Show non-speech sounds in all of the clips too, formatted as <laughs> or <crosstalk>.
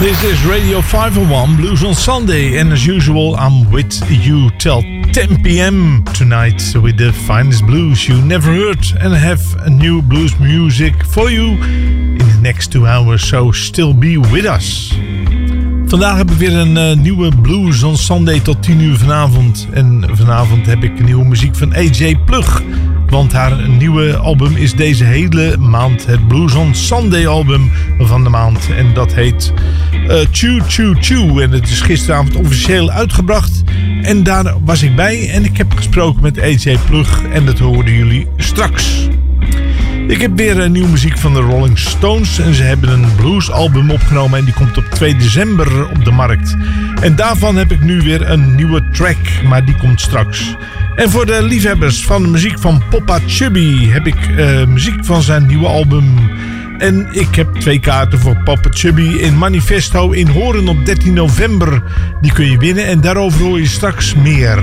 This is Radio 501 Blues on Sunday. And as usual, I'm with you till 10 p.m. tonight with the finest blues you never heard. And have new blues music for you in the next two hours. So still be with us. Vandaag heb ik weer een uh, nieuwe Blues on Sunday tot 10 uur vanavond. En vanavond heb ik nieuwe muziek van AJ Plug. Want haar nieuwe album is deze hele maand het Blues on Sunday album van de maand. En dat heet uh, Chew Chew Chew. En het is gisteravond officieel uitgebracht. En daar was ik bij en ik heb gesproken met AJ Plug. En dat hoorden jullie straks. Ik heb weer nieuwe muziek van de Rolling Stones. En ze hebben een bluesalbum opgenomen. En die komt op 2 december op de markt. En daarvan heb ik nu weer een nieuwe track. Maar die komt straks. En voor de liefhebbers van de muziek van Papa Chubby heb ik uh, muziek van zijn nieuwe album. En ik heb twee kaarten voor Papa Chubby in Manifesto in Horen op 13 november. Die kun je winnen en daarover hoor je straks meer.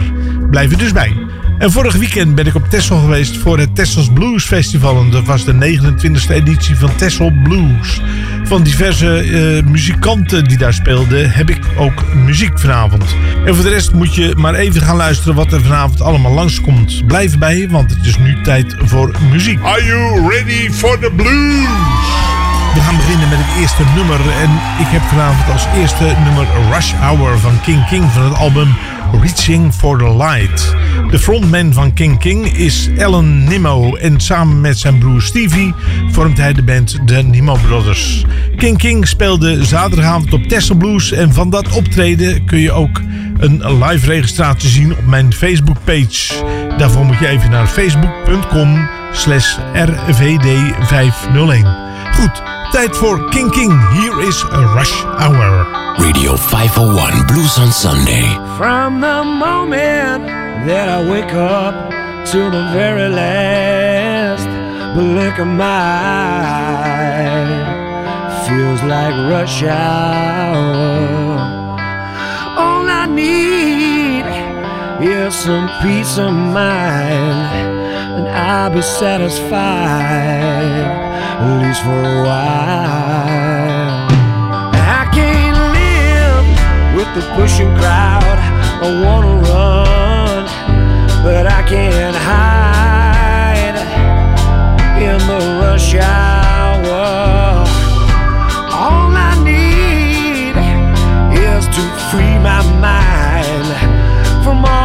Blijf er dus bij. En vorig weekend ben ik op Texel geweest voor het Tessels Blues Festival. En dat was de 29e editie van Tessel Blues. Van diverse uh, muzikanten die daar speelden heb ik ook muziek vanavond. En voor de rest moet je maar even gaan luisteren wat er vanavond allemaal langskomt. Blijf bij, want het is nu tijd voor muziek. Are you ready for the blues? We gaan beginnen met het eerste nummer. En ik heb vanavond als eerste nummer Rush Hour van King King van het album Reaching for the Light. De frontman van King King is Alan Nimmo en samen met zijn broer Stevie vormt hij de band The Nimmo Brothers. King King speelde zaterdagavond op Tesla Blues en van dat optreden kun je ook een live registratie zien op mijn Facebook page. Daarvoor moet je even naar facebook.com slash rvd501. Goed, tijd voor King King. Here is a Rush Hour. Radio 501 Blues on Sunday. From the moment that I wake up to the very last blink of my eye feels like rush hour. All I need is some peace of mind, and I'll be satisfied, at least for a while. I can't live with the pushing crowd. I wanna run, but I can't hide in the rush hour. All I need is to free my mind from all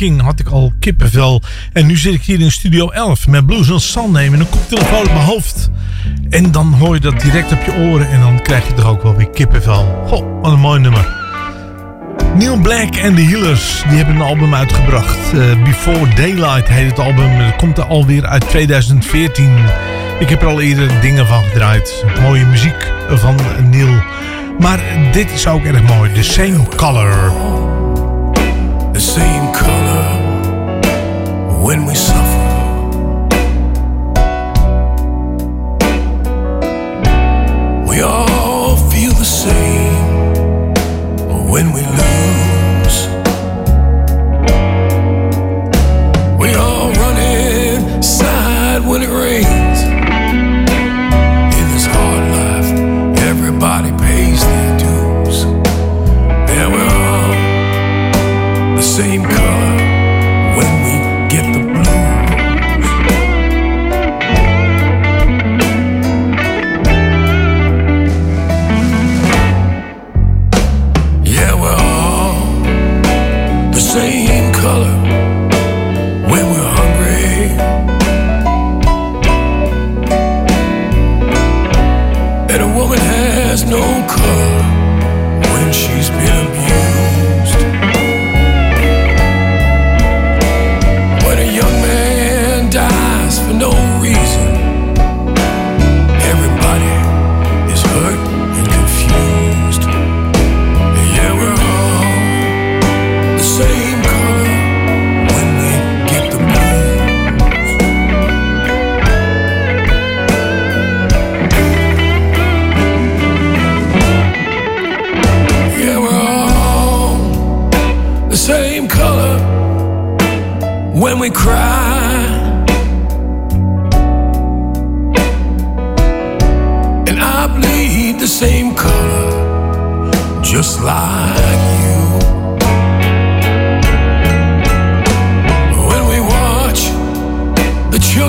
Had ik al kippenvel. En nu zit ik hier in Studio 11 met Blues on Sunday met een koptelefoon op mijn hoofd. En dan hoor je dat direct op je oren en dan krijg je toch ook wel weer kippenvel. Goh, wat een mooi nummer. Neil Black en The Healers die hebben een album uitgebracht. Uh, Before Daylight heet het album. Dat komt er alweer uit 2014. Ik heb er al eerder dingen van gedraaid. Mooie muziek van Neil. Maar dit is ook erg mooi. The Same Color. the same color when we suffer. We all feel the same when we lose.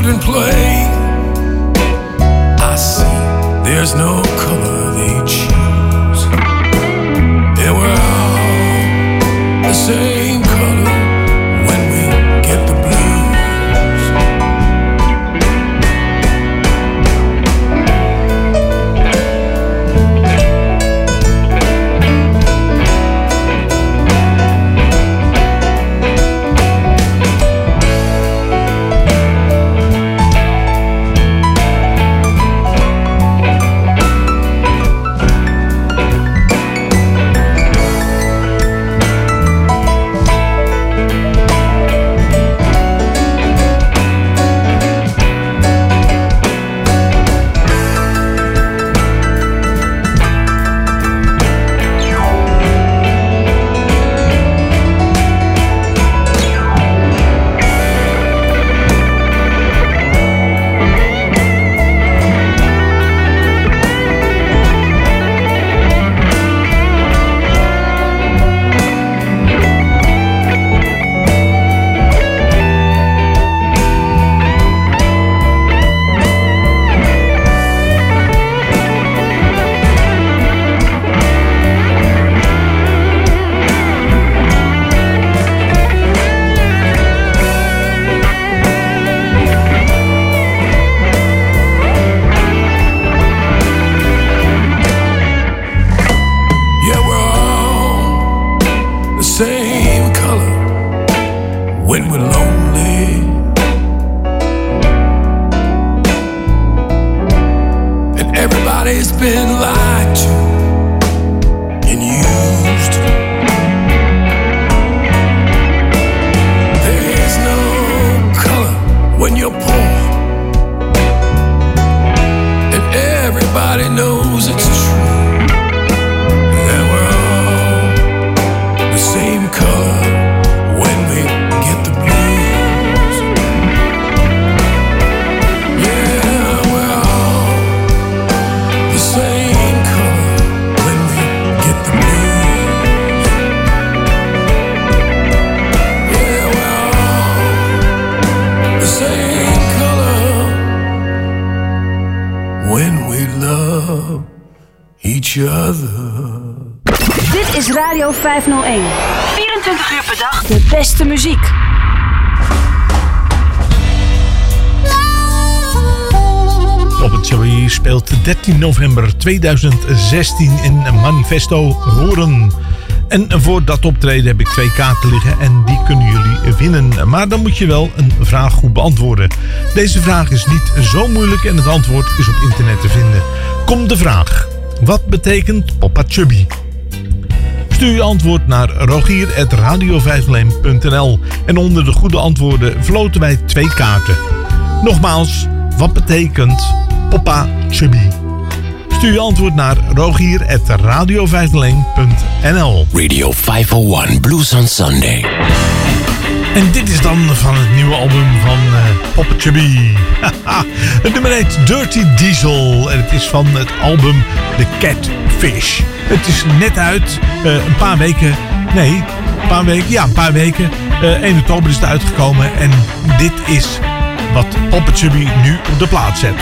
Children play, I see there's no color they choose. And we're all the same 13 november 2016 in Manifesto Horen. En voor dat optreden heb ik twee kaarten liggen en die kunnen jullie winnen. Maar dan moet je wel een vraag goed beantwoorden. Deze vraag is niet zo moeilijk en het antwoord is op internet te vinden. Komt de vraag. Wat betekent Papa Chubby? Stuur je antwoord naar rogier.radio en onder de goede antwoorden verloten wij twee kaarten. Nogmaals, wat betekent Papa Chubby? Stuur je antwoord naar rogier.radio Radio 501 Blues on Sunday. En dit is dan van het nieuwe album van Papa <laughs> Chubby. het nummer heet Dirty Diesel. En het is van het album The Catfish. Het is net uit. eh, een paar weken. Nee, een paar weken. Ja, een paar weken. Eh 1 oktober is het uitgekomen. En dit is wat Chubby nu op de plaat zet.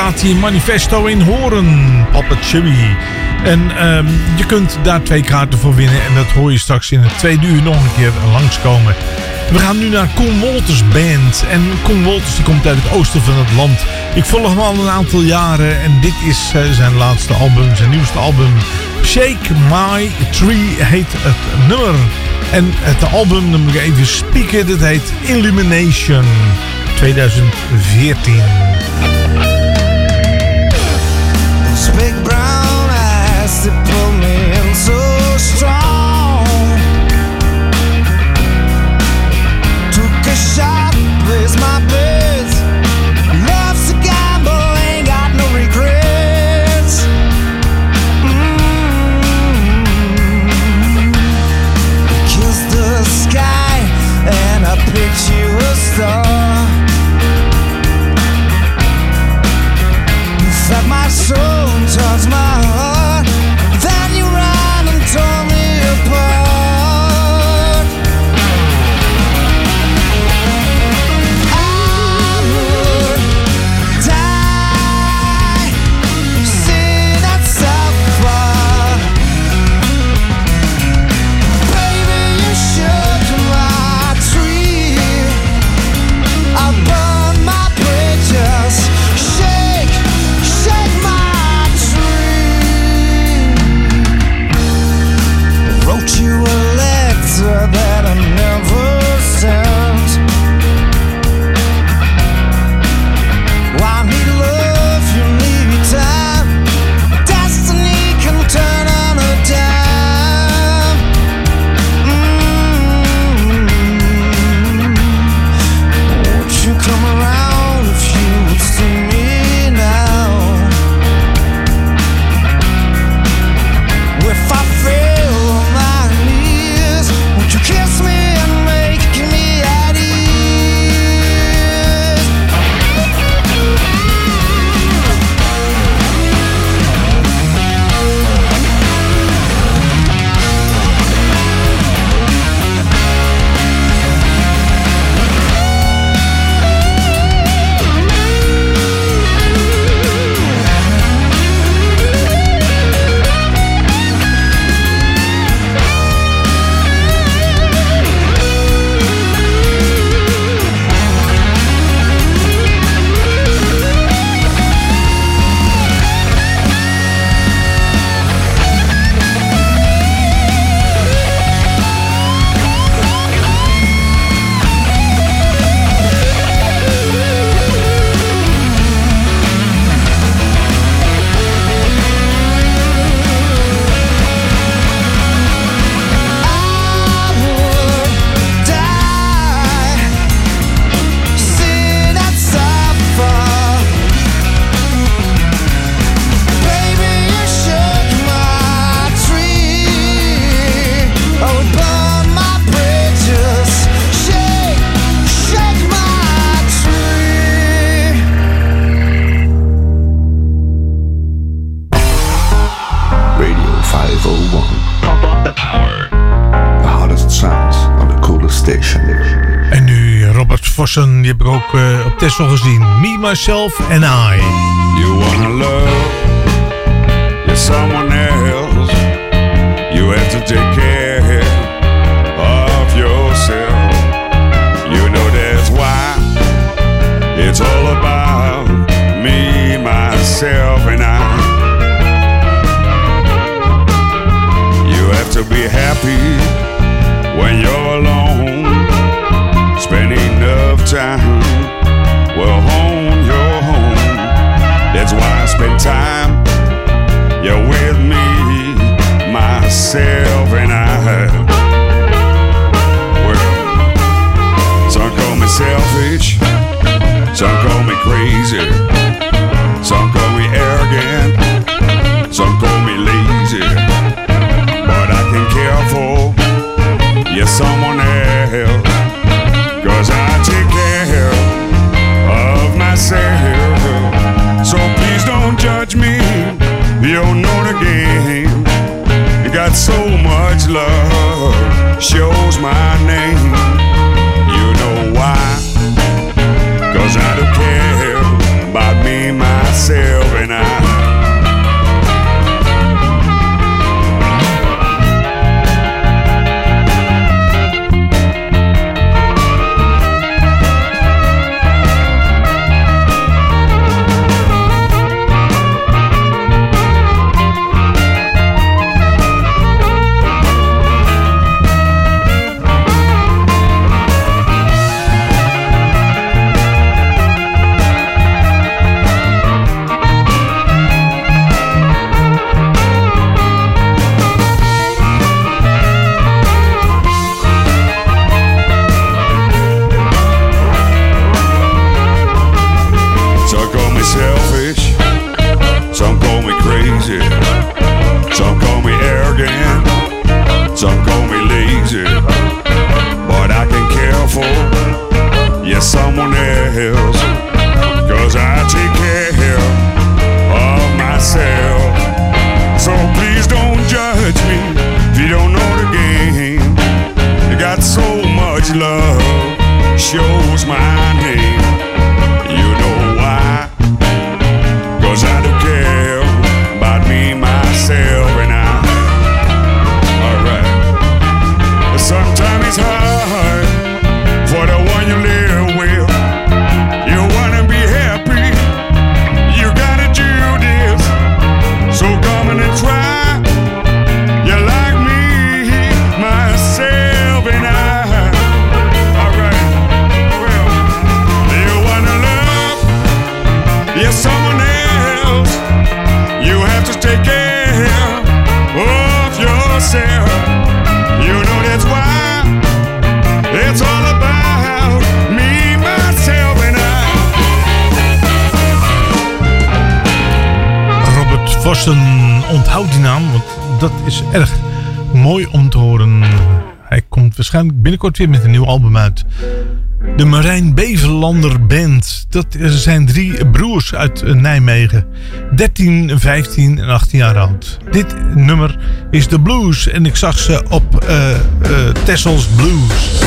staat Manifesto in Horen. Papa Chubby. En ehm, je kunt daar twee kaarten voor winnen. En dat hoor je straks in het tweede uur nog een keer langskomen. We gaan nu naar Con Walters Band. En Con Walters die komt uit het oosten van het land. Ik volg hem al een aantal jaren. En dit is eh, zijn laatste album, zijn nieuwste album. Shake My Tree heet het nummer. En het album, dan moet ik even spieken, dat heet Illumination 2014. best wel gezien. Me, Myself and I. You wanna love waarschijnlijk binnenkort weer met een nieuw album uit. De Marijn Bevelander Band. Dat zijn drie broers uit Nijmegen. 13, 15 en 18 jaar oud. Dit nummer is de blues. En ik zag ze op uh, Tessels Blues.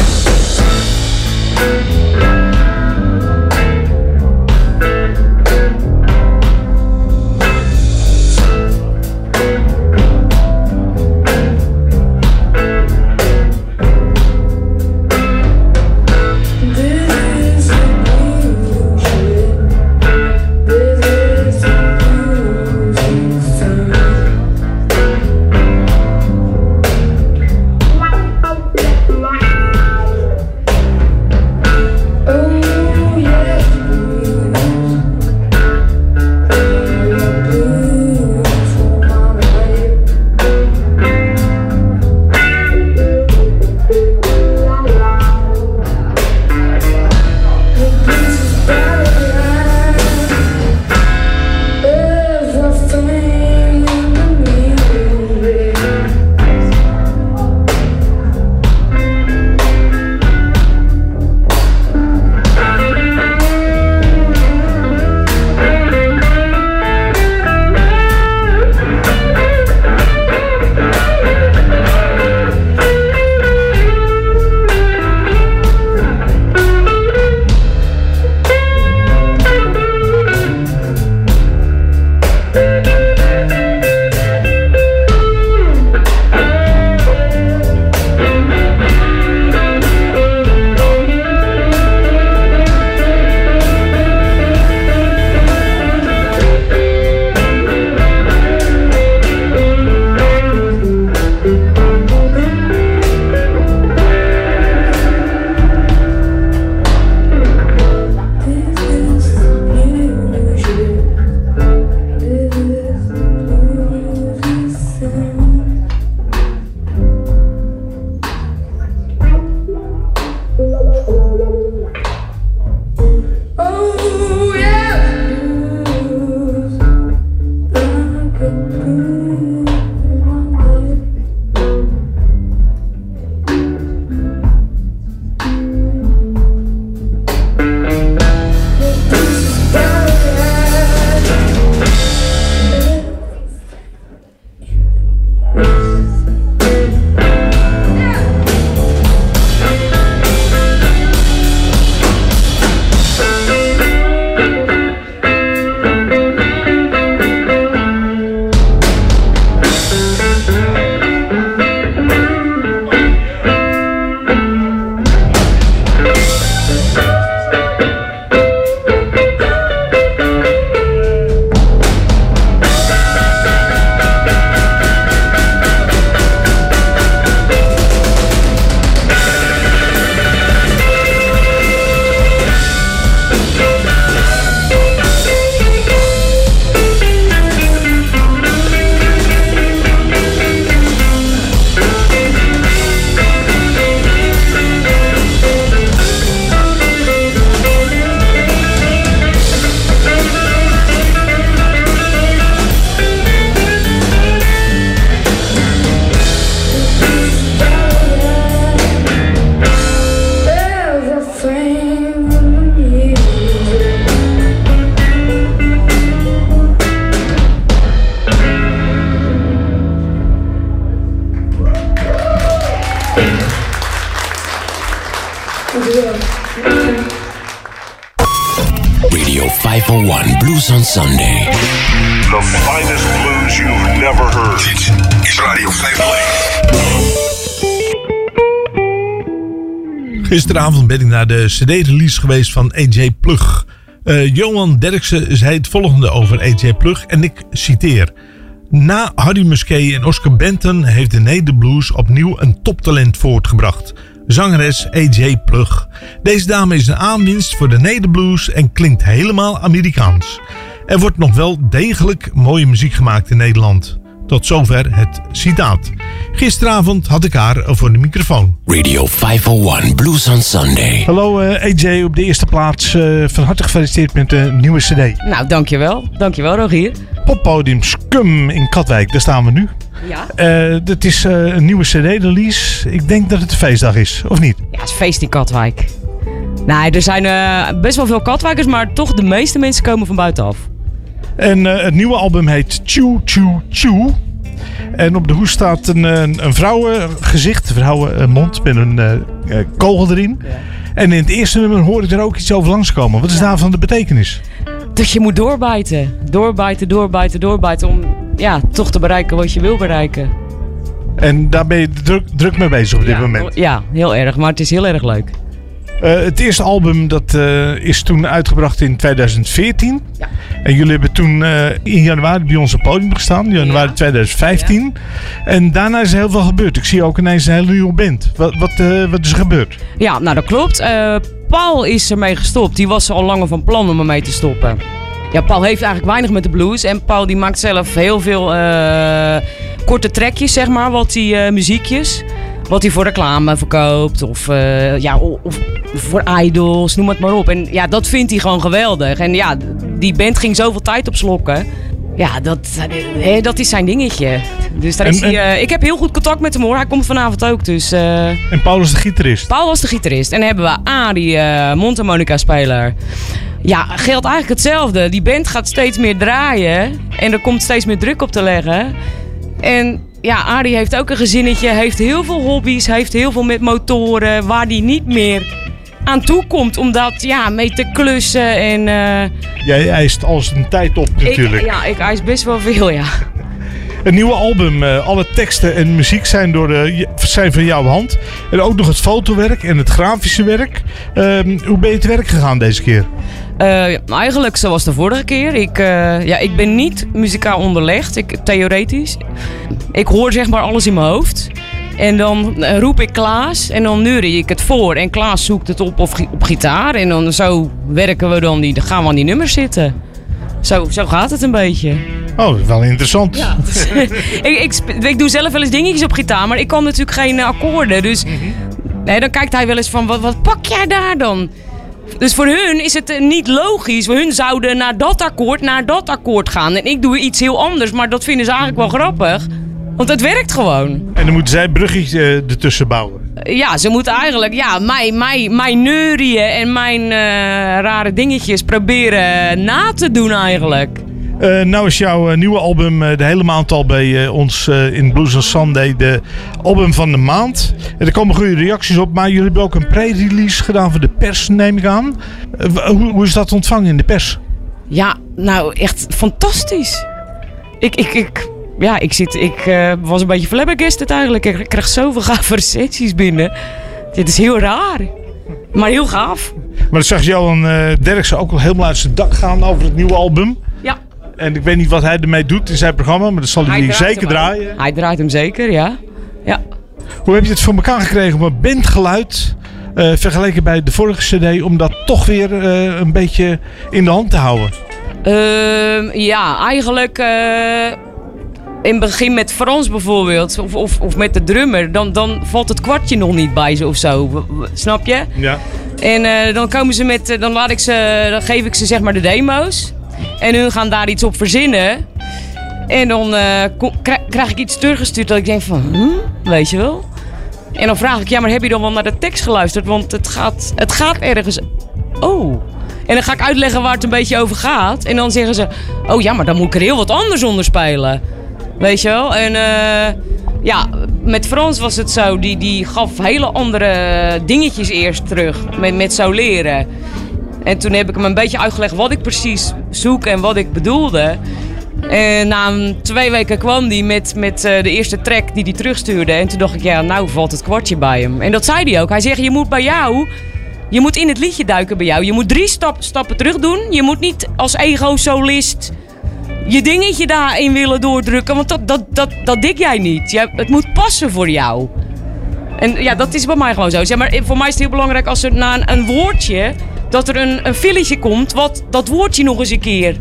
Ben naar de CD-release geweest van AJ Plug. Eh, Johan Derksen zei het volgende over AJ Plug en ik citeer. Na Harry Musquet en Oscar Benton heeft de Nederblues opnieuw een toptalent voortgebracht. Zangeres AJ Plug. Deze dame is een aanwinst voor de Nederblues en klinkt helemaal Amerikaans. Er wordt nog wel degelijk mooie muziek gemaakt in Nederland. Tot zover het citaat. Gisteravond had ik haar voor de microfoon. Radio 501 Blues on Sunday. Hallo eh, AJ, op de eerste plaats eh, van harte gefeliciteerd met de nieuwe CD. Nou, dankjewel. Dankjewel, Rogier. Poppodium Scum in Katwijk, daar staan we nu. Ja. Eh het is eh, een nieuwe CD-release. Ik denk dat het een feestdag is, of niet? Ja, het is feest in Katwijk. Nee, er zijn eh, best wel veel Katwijkers, maar toch de meeste mensen komen van buitenaf. En eh, het nieuwe album heet Chew Chew Chew. En op de hoes staat een, een, een vrouwengezicht, een vrouwenmond met een eh, eh, kogel erin. En in het eerste nummer hoor ik er ook iets over langskomen. Wat is daarvan de betekenis? Dat je moet doorbijten. Doorbijten, doorbijten, doorbijten. Om ja, toch te bereiken wat je wil bereiken. En daar ben je druk, druk mee bezig op dit ja, moment. Ja, heel erg. Maar het is heel erg leuk. Eh, het eerste album dat, eh, is toen uitgebracht in 2014. En jullie hebben toen eh, in januari bij ons op podium gestaan. Januari 2015. En daarna is er heel veel gebeurd. Ik zie ook ineens een hele nieuwe band. Wat, wat, eh, wat is er gebeurd? Ja, nou dat klopt. Eh, Paul is ermee gestopt. Die was al langer van plan om ermee te stoppen. Ja, Paul heeft eigenlijk weinig met de blues. En Paul die maakt zelf heel veel korte trekjes, zeg maar. Wat eh, muziekjes. Wat hij voor reclame verkoopt. Of, eh, ja, of voor idols, noem het maar op. En ja, dat vindt hij gewoon geweldig. En ja, die band ging zoveel tijd op slokken. Ja, dat, eh, dat is zijn dingetje. Dus daar is En- hij, eh, ik heb heel goed contact met hem hoor. Hij komt vanavond ook. Dus, En Paul is de gitarist. Paul was de gitarist. En dan hebben we Arie, eh mondharmonica-speler. Ja, geldt eigenlijk hetzelfde. Die band gaat steeds meer draaien. En er komt steeds meer druk op te leggen. En ja, Arie heeft ook een gezinnetje. Heeft heel veel hobby's. Heeft heel veel met motoren. Waar hij niet meer aan toe komt. Om dat ja, mee te klussen. En, eh, Jij eist alles een tijd op natuurlijk. Ik, ja, ik eis best wel veel, ja. <laughs> Een nieuwe album. eh, alle teksten en muziek zijn, door, eh, je- zijn van jouw hand. En ook nog het fotowerk en het grafische werk. Ehm, hoe ben je te werk gegaan deze keer? Eh, eigenlijk zoals de vorige keer. Ik, eh, ja, ik ben niet muzikaal onderlegd, ik, theoretisch. Ik hoor zeg maar alles in mijn hoofd. En dan eh, roep ik Klaas en dan neurie ik het voor. En Klaas zoekt het op, op gitaar. En dan zo werken we dan, die, dan gaan we aan die nummers zitten. Zo, zo gaat het een beetje. Oh, wel interessant. Ja, <laughs> ik, ik, ik doe zelf wel eens dingetjes op gitaar, maar ik kan natuurlijk geen akkoorden. Dus nee, dan kijkt hij wel eens van, wat, wat pak jij daar dan? Dus voor hun is het eh, niet logisch. Hun zouden naar dat akkoord, naar dat akkoord gaan. En ik doe iets heel anders, maar dat vinden ze eigenlijk wel grappig. Want het werkt gewoon. En dan moeten zij bruggetjes eh, ertussen bouwen. Eh, Ja, ze moeten eigenlijk ja, mij, mij, mijn neurieën en mijn rare dingetjes proberen na te doen eigenlijk. Eh, nou is jouw eh, nieuwe album eh, de hele maand al bij ons in Blues on Sunday de album van de maand. En er komen goede reacties op, maar jullie hebben ook een pre-release gedaan voor de pers, neem ik aan. Hoe, hoe is dat ontvangen in de pers? Ja, nou echt fantastisch. Ik, ik, ik, ja, ik, zit, ik was een beetje flabbergasted eigenlijk. Ik krijg zoveel gave recensies binnen. Dit is heel raar. Maar heel gaaf. Maar dat zag Johan uh, Derksen ook al helemaal uit zijn dak gaan over het nieuwe album. En ik weet niet wat hij ermee doet in zijn programma, maar dat zal hij, zeker draaien. Hij draait hem zeker, ja. Ja. Hoe heb je het voor elkaar gekregen om een bandgeluid, eh, vergeleken bij de vorige cd, om dat toch weer eh, een beetje in de hand te houden? Ehm, ja, eigenlijk eh, in het begin met Frans bijvoorbeeld, of, of, of met de drummer, dan, dan valt het kwartje nog niet bij ze of zo. Snap je? Ja. En eh, dan komen ze met, dan laat ik ze, dan geef ik ze zeg maar de demo's. En hun gaan daar iets op verzinnen. En dan eh, krijg ik iets teruggestuurd dat ik denk van, hm, weet je wel? En dan vraag ik, ja, maar heb je dan wel naar de tekst geluisterd? Want het gaat, het gaat ergens. Oh. En dan ga ik uitleggen waar het een beetje over gaat. En dan zeggen ze, oh ja, maar dan moet ik er heel wat anders onder spelen. Weet je wel? En eh, ja, met Frans was het zo, die, die gaf hele andere dingetjes eerst terug met, met zo leren. En toen heb ik hem een beetje uitgelegd wat ik precies zoek en wat ik bedoelde. En na twee weken kwam hij met, met eh, de eerste track die hij terugstuurde. En toen dacht ik, ja, nou valt het kwartje bij hem. En dat zei hij ook. Hij zegt, je moet bij jou, je moet in het liedje duiken bij jou. Je moet drie stap, stappen terug doen. Je moet niet als ego-solist je dingetje daarin willen doordrukken. Want dat, dat, dat, dat dik jij niet. Je, het moet passen voor jou. En ja, dat is bij mij gewoon zo. Zeg maar, voor mij is het heel belangrijk als er na een woordje... dat er een, een filletje komt wat dat woordje nog eens een keer...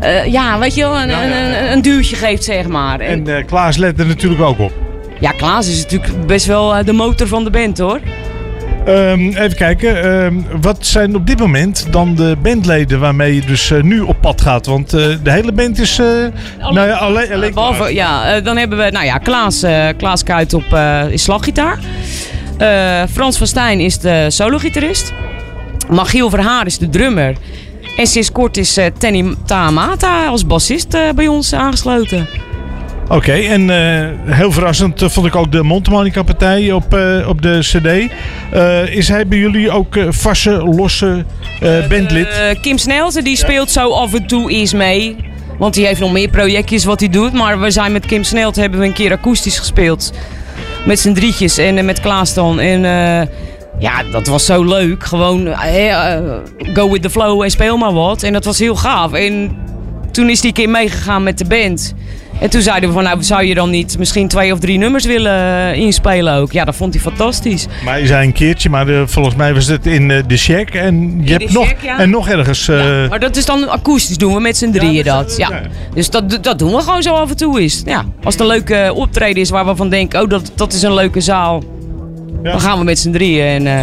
eh, ja, weet je wel, een, een, een, een duwtje geeft, zeg maar. En, eh, Klaas let er natuurlijk ook op. ja, Klaas is natuurlijk best wel eh, de motor van de band, hoor. Ehm, even kijken, ehm, wat zijn op dit moment dan de bandleden waarmee je dus nu op pad gaat? Want de hele band is... nou ja, alleen, alleen Behalve, ja, dan hebben we, nou ja, Klaas, Klaas Kuit op is slaggitaar. Frans van Stijn is de sologitarist. Magiel Verhaar is de drummer. En sinds kort is eh, Tenny Tamata als bassist eh, bij ons aangesloten. Oké, en eh, heel verrassend vond ik ook de mondharmonica partij op, op de cd. Is hij bij jullie ook vaste, losse bandlid? Kim Snelten die speelt zo af en toe eens mee. Want die heeft nog meer projectjes wat hij doet. Maar we zijn met Kim Snelten hebben we een keer akoestisch gespeeld. Met z'n drietjes en met Klaas dan. En ja, dat was zo leuk. Gewoon eh, eh, go with the flow en speel maar wat. En dat was heel gaaf. En toen is die keer meegegaan met de band. En toen zeiden we van, nou zou je dan niet misschien twee of drie nummers willen eh, inspelen ook? Ja, dat vond hij fantastisch. Maar je zei een keertje, maar volgens mij was het in de Shack. En je hebt nog, Shack, ja. en nog ergens... Maar dat is dan akoestisch doen we met z'n drieën dat. Ja. Dus dat, dat doen we gewoon zo af en toe is. Ja. Als het een leuke optreden is waar we van denken, oh dat, dat is een leuke zaal. Dan gaan we met z'n drieën. En, eh,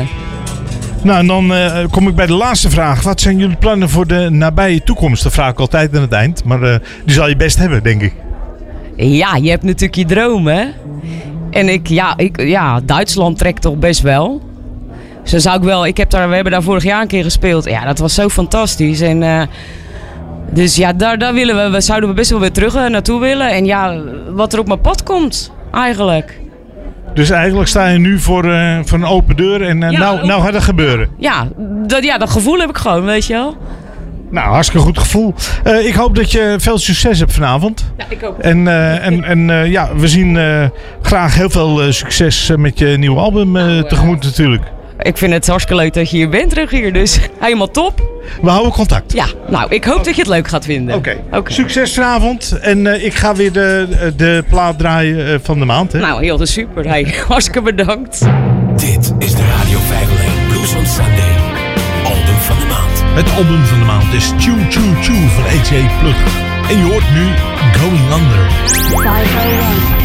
Nou, en dan eh, kom ik bij de laatste vraag. Wat zijn jullie plannen voor de nabije toekomst? Dat vraag ik altijd aan het eind. Maar eh, die zal je best hebben, denk ik. ja, je hebt natuurlijk je dromen. hè. En ik, ja, ik, ja, Duitsland trekt toch best wel. Dus dan zou ik wel, ik heb daar, we hebben daar vorig jaar een keer gespeeld. Ja, dat was zo fantastisch. En, dus ja, daar, daar willen we, we zouden we best wel weer terug naartoe willen. En ja, wat er op mijn pad komt, eigenlijk. Dus eigenlijk sta je nu voor, eh, voor een open deur. En eh, Ja, nou, nou gaat het gebeuren. Ja dat, ja, dat gevoel heb ik gewoon, weet je wel. Nou, hartstikke goed gevoel. Eh, ik hoop dat je veel succes hebt vanavond. Ja, ik ook. En, <laughs> en, en ja, we zien graag heel veel succes met je nieuwe album eh, tegemoet natuurlijk. Ik vind het hartstikke leuk dat je hier bent terug hier, dus <laughs> helemaal top. We houden contact. Ja, nou, ik hoop dat je het leuk gaat vinden. Oké. Succes vanavond. En eh, ik ga weer de, de plaat draaien eh, van de maand. Hè? Nou, heel de super. Hey, <laughs> hartstikke bedankt. Dit is de Radio 501 Blues on Sunday. Album van de maand. Het album van de maand is Choo Choo Choo van AJ Plug. En je hoort nu Going Under. 501.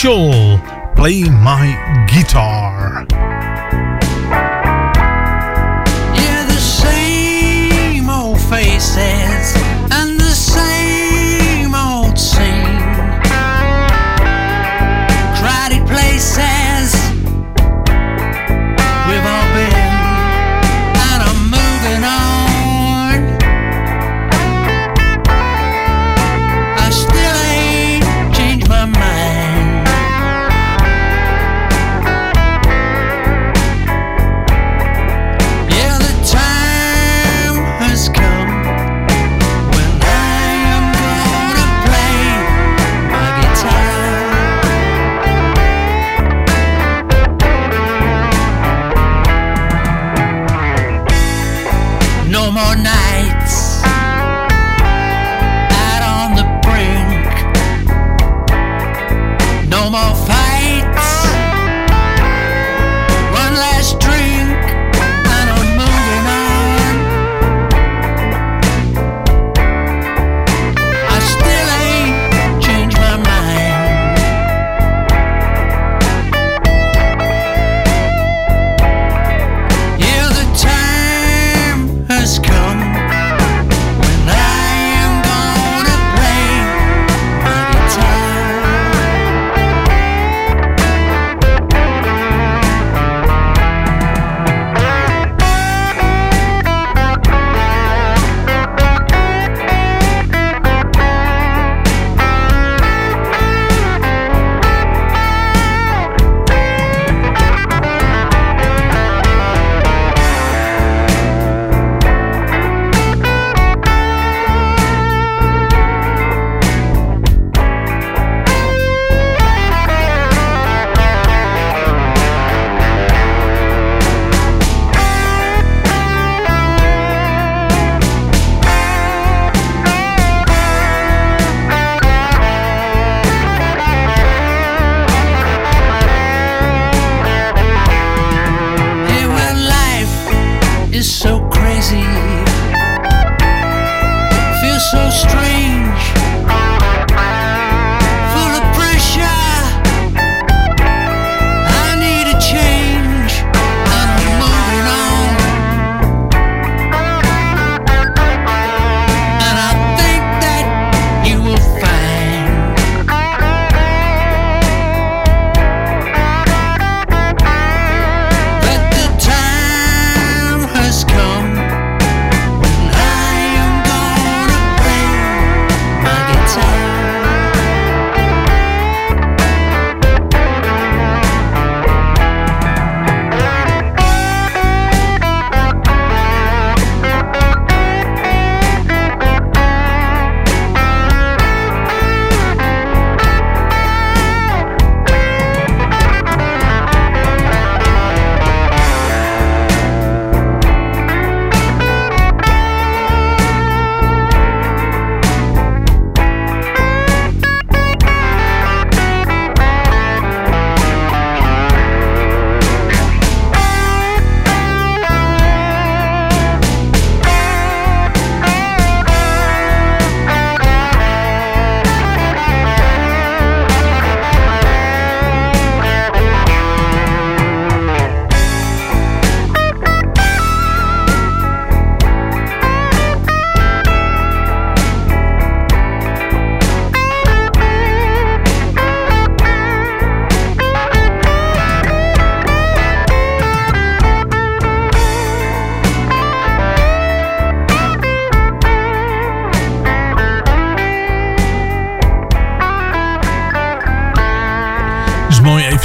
Mitchell.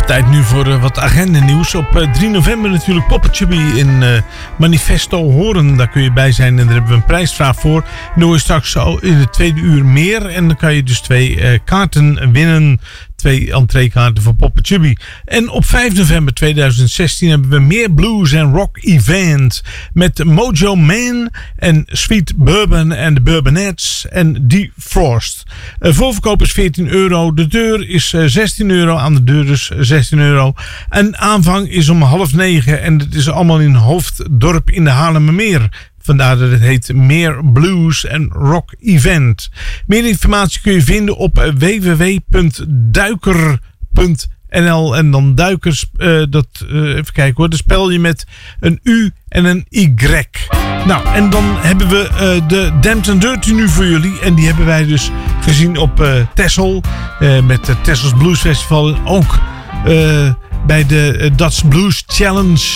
Tijd nu voor uh, wat agendenieuws. Op uh, 3 november natuurlijk Poppetchubby in uh, Manifesto Horen. Daar kun je bij zijn en daar hebben we een prijsvraag voor. Hoor je straks in het tweede uur meer. En dan kan je dus twee kaarten winnen. Twee entreekaarten voor Poppetchubby. En op 5 november 2016 hebben we meer blues en rock event. Met Mojo Man en Sweet Bourbon en de Bourbonettes en Defrost. Uh, voorverkoop is 14 euro. De deur is uh, 16 euro. Aan de deur dus 16 euro. En aanvang is om half negen. En het is allemaal in Hoofddorp in de Haarlemmermeer. Vandaar dat het heet Meer Blues en Rock Event. Meer informatie kun je vinden op www.duiker.nl en dan duikers, uh, dat, uh, even kijken hoor, dat spel je met een U en een Y. Nou, en dan hebben we uh, de and Dirty nu voor jullie. En die hebben wij dus gezien op. Uh, met het Tessels Blues Festival. Ook bij de Dutch Blues Challenge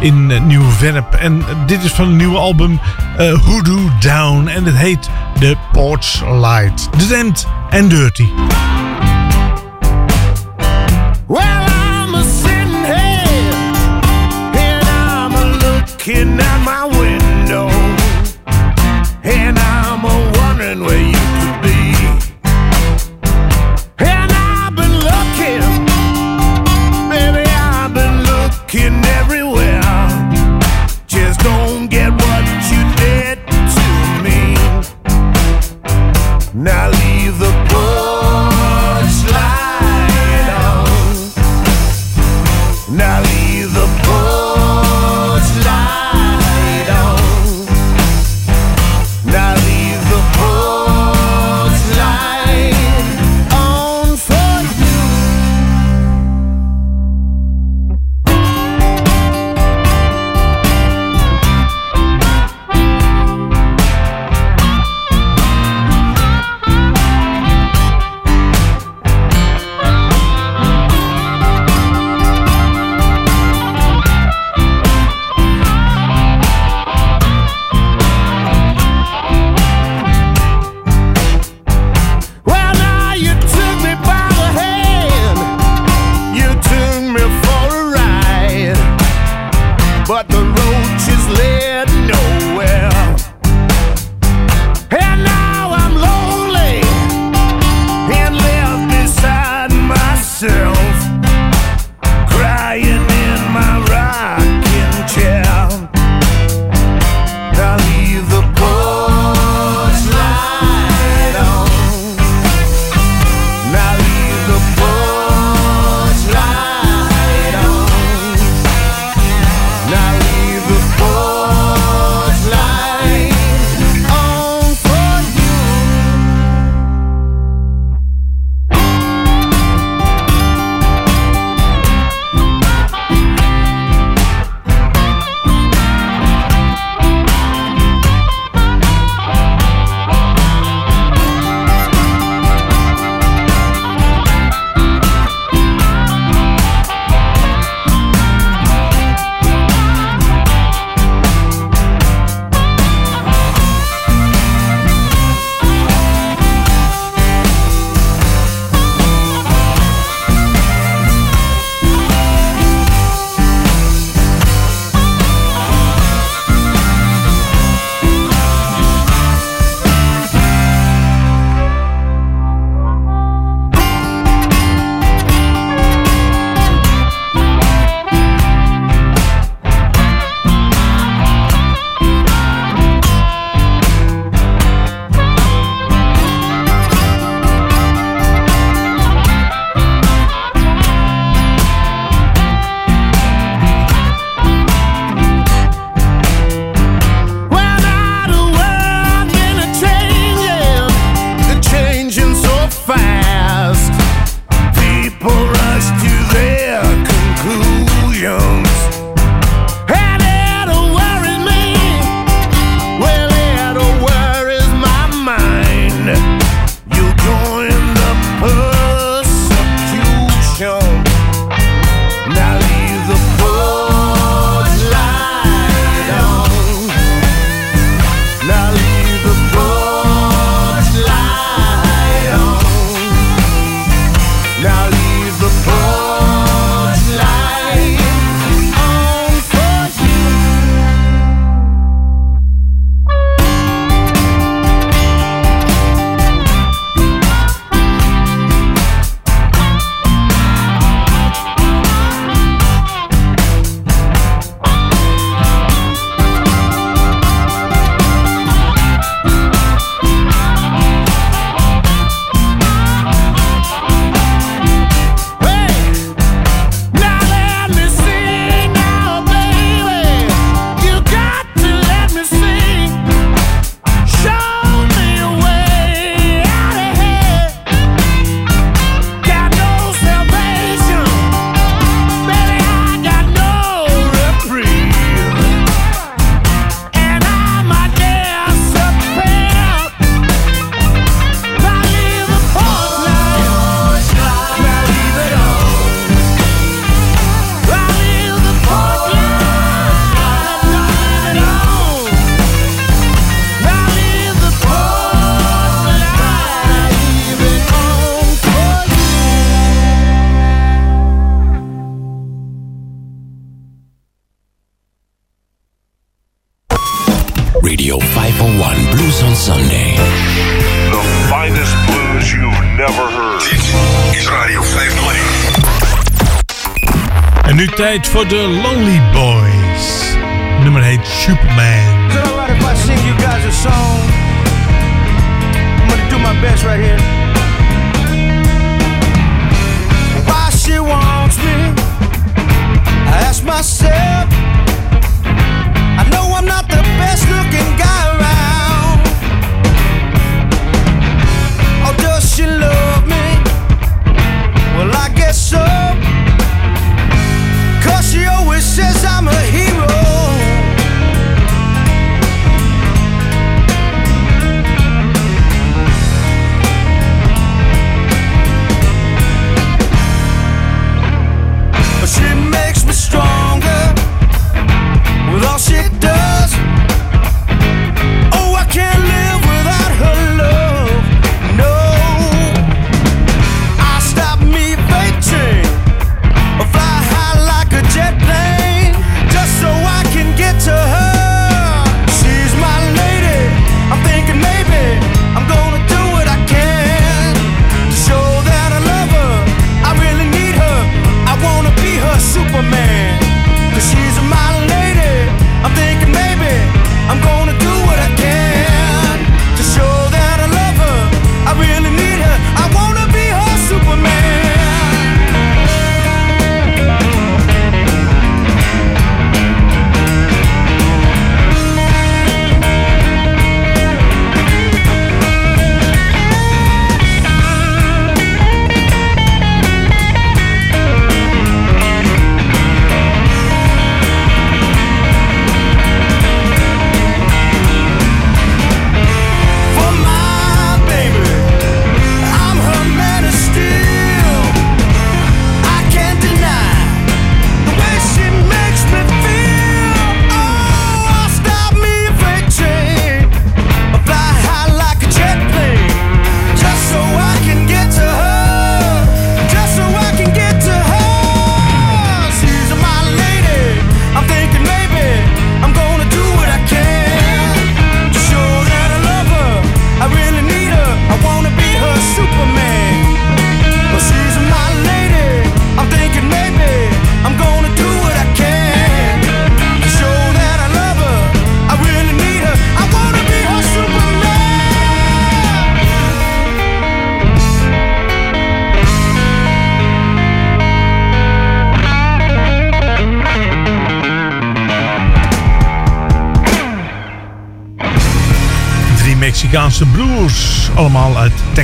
in Nieuw-Vennep. En dit is van een nieuwe album Hoodoo Down. En het heet The Porch Light. The Damned and Dirty. Well, I'm a sitting here and I'm a looking at my window, and I'm a wondering where you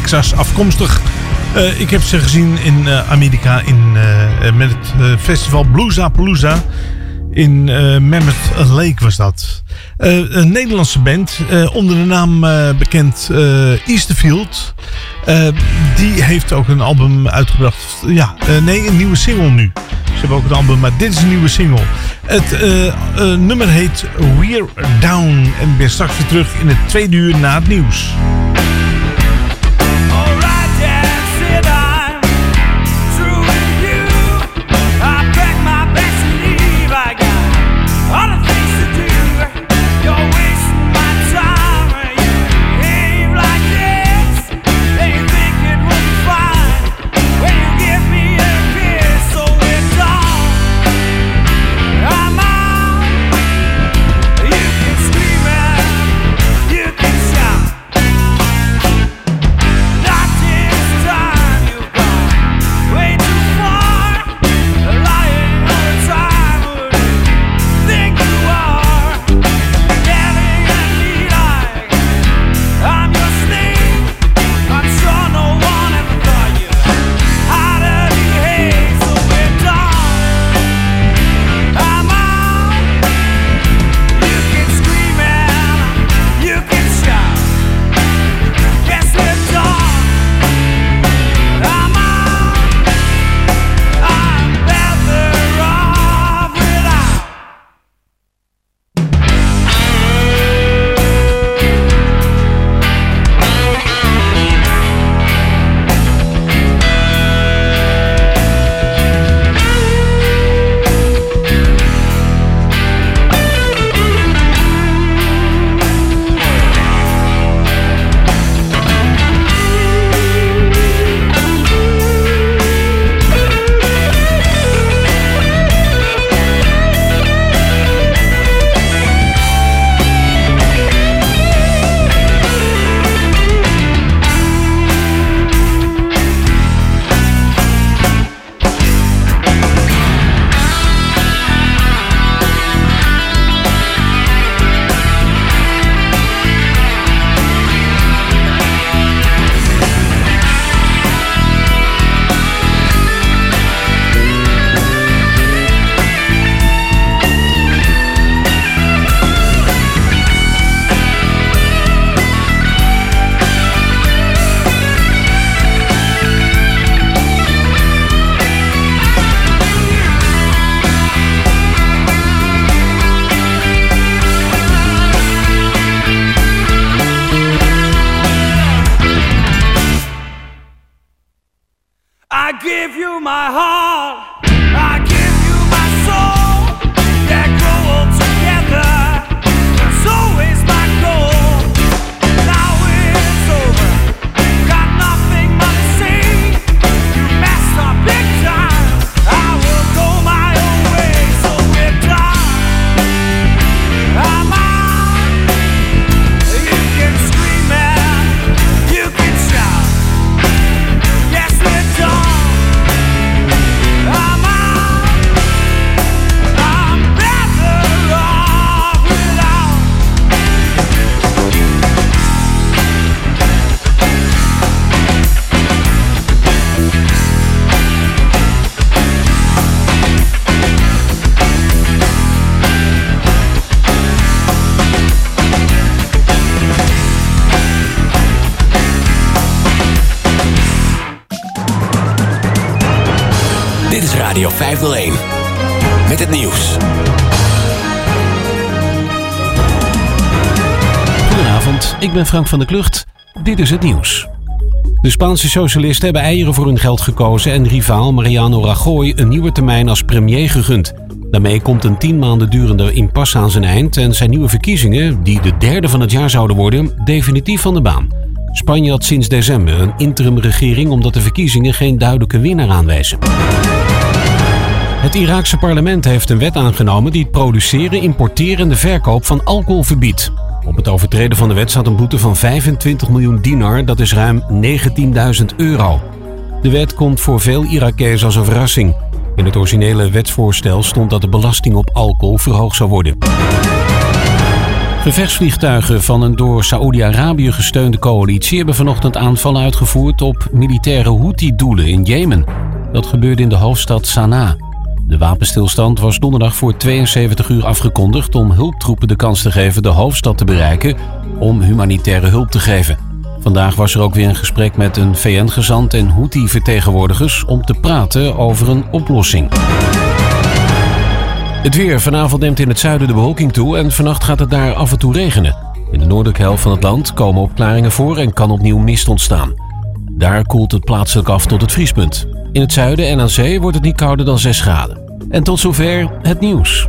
Texas afkomstig. Eh, ik heb ze gezien in eh, Amerika in, eh, met het festival Bluesapalooza. In Mammoth Lake was dat. een Nederlandse band, onder de naam bekend Easterfield. die heeft ook een album uitgebracht. Ja, nee, een nieuwe single nu. Ze hebben ook een album, maar dit is een nieuwe single. Het nummer heet We're Down. En ben straks weer terug in het tweede uur na het nieuws. sociedade. 501. Met het nieuws. Goedenavond, ik ben Frank van der Klucht. Dit is het nieuws. De Spaanse socialisten hebben eieren voor hun geld gekozen en rivaal Mariano Rajoy een nieuwe termijn als premier gegund. Daarmee komt een tien maanden durende impasse aan zijn eind en zijn nieuwe verkiezingen, die de derde van het jaar zouden worden, definitief van de baan. Spanje had sinds december een interimregering omdat de verkiezingen geen duidelijke winnaar aanwijzen. Het Iraakse parlement heeft een wet aangenomen die het produceren, importeren en de verkoop van alcohol verbiedt. Op het overtreden van de wet staat een boete van 25 miljoen dinar, dat is ruim 19.000 euro. De wet komt voor veel Irakees als een verrassing. In het originele wetsvoorstel stond dat de belasting op alcohol verhoogd zou worden. Gevechtsvliegtuigen van een door Saoedi-Arabië gesteunde coalitie hebben vanochtend aanvallen uitgevoerd op militaire Houthi-doelen in Jemen. Dat gebeurde in de hoofdstad Sanaa. De wapenstilstand was donderdag voor 72 uur afgekondigd om hulptroepen de kans te geven de hoofdstad te bereiken om humanitaire hulp te geven. Vandaag was er ook weer een gesprek met een VN-gezant en Houthi-vertegenwoordigers om te praten over een oplossing. Het weer. Vanavond neemt in het zuiden de bewolking toe en vannacht gaat het daar af en toe regenen. In de noordelijke helft van het land komen opklaringen voor en kan opnieuw mist ontstaan. Daar koelt het plaatselijk af tot het vriespunt. In het zuiden en aan zee wordt het niet kouder dan 6 graden. En tot zover het nieuws.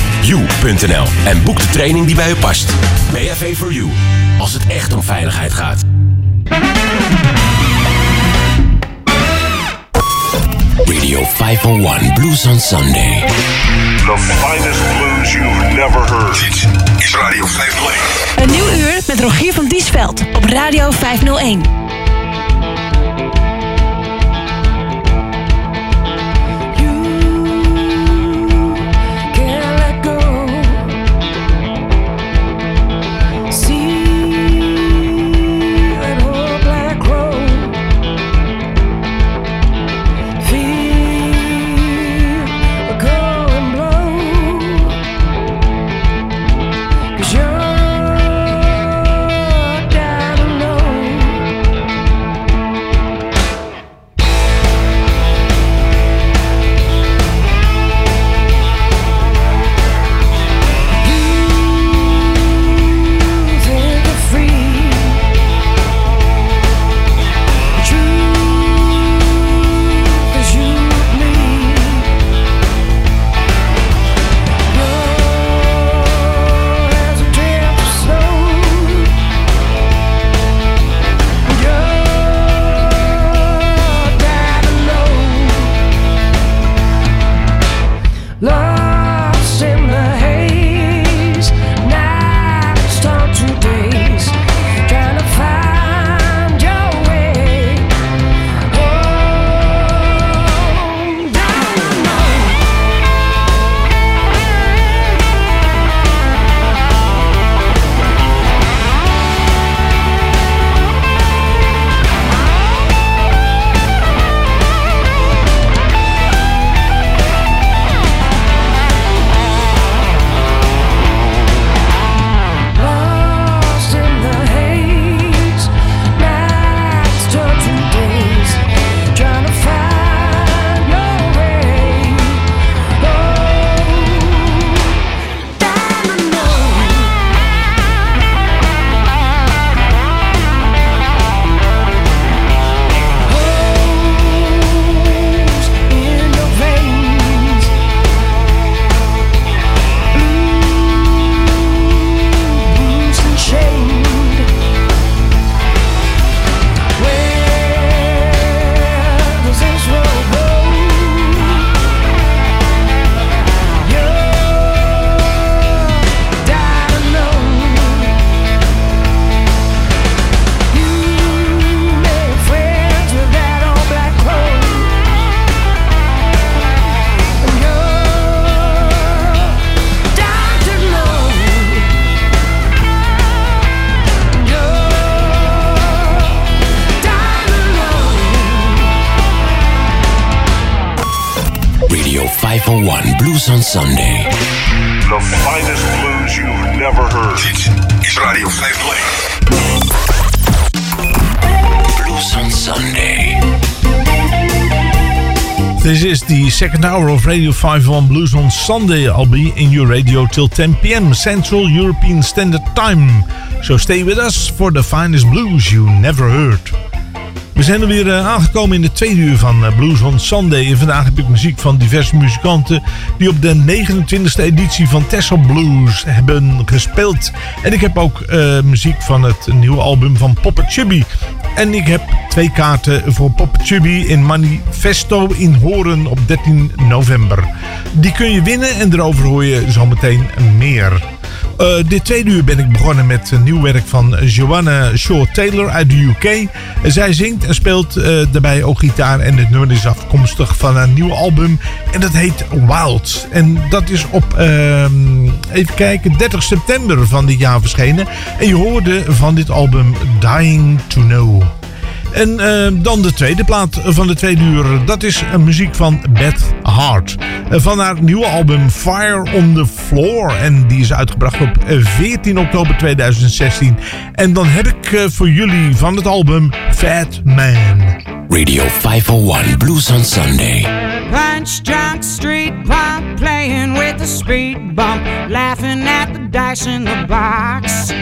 www.bav-4-u.nl en boek de training die bij u past. BHV for You, als het echt om veiligheid gaat. Radio 501 Blues on Sunday. The finest blues you've never heard. Dit is Radio 501. Een nieuw uur met Rogier van Diesveld op Radio 501. Blues on Sunday. The finest blues you've never heard. Dit is Radio 501. Blues on Sunday. This is the second hour of Radio 501 Blues on Sunday. I'll be in your radio till 10 p.m. Central European Standard Time. So stay with us for the finest blues you never heard. We zijn er weer uh, aangekomen in de tweede uur van uh, Blues on Sunday. En vandaag heb ik muziek van diverse muzikanten die op de 29e editie van Tessel Blues hebben gespeeld. En ik heb ook uh, muziek van het nieuwe album van Popper Chubby. En ik heb twee kaarten voor Popper Chubby in Manifesto in Horen op 13 november. Die kun je winnen en erover hoor je zometeen meer. Uh, dit tweede uur ben ik begonnen met nieuw werk van Joanna Shaw Taylor uit de UK. Zij zingt en speelt daarbij ook gitaar en het nummer is afkomstig van haar nieuwe album. En dat heet Wild. En dat is op, uh, even kijken, 30 september van dit jaar verschenen. En je hoorde van dit album Dying to Know. En uh, dan de tweede plaat van de tweede uur. Dat is uh, muziek van Beth Hart. Uh, van haar nieuwe album Fire on the Floor. En die is uitgebracht op 14 oktober 2016. En dan heb ik voor jullie van het album Fat Man. Radio 501 Blues on Sunday. Punch drunk street punk playing with the speed bump. Laughing at the dice in the box.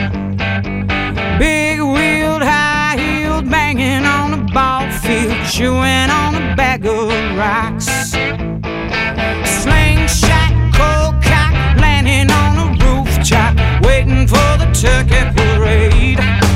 Big wheeled, high on a ball field, chewing on a bag of rocks. Slingshot, cold cock, landing on a rooftop, waiting for the turkey parade.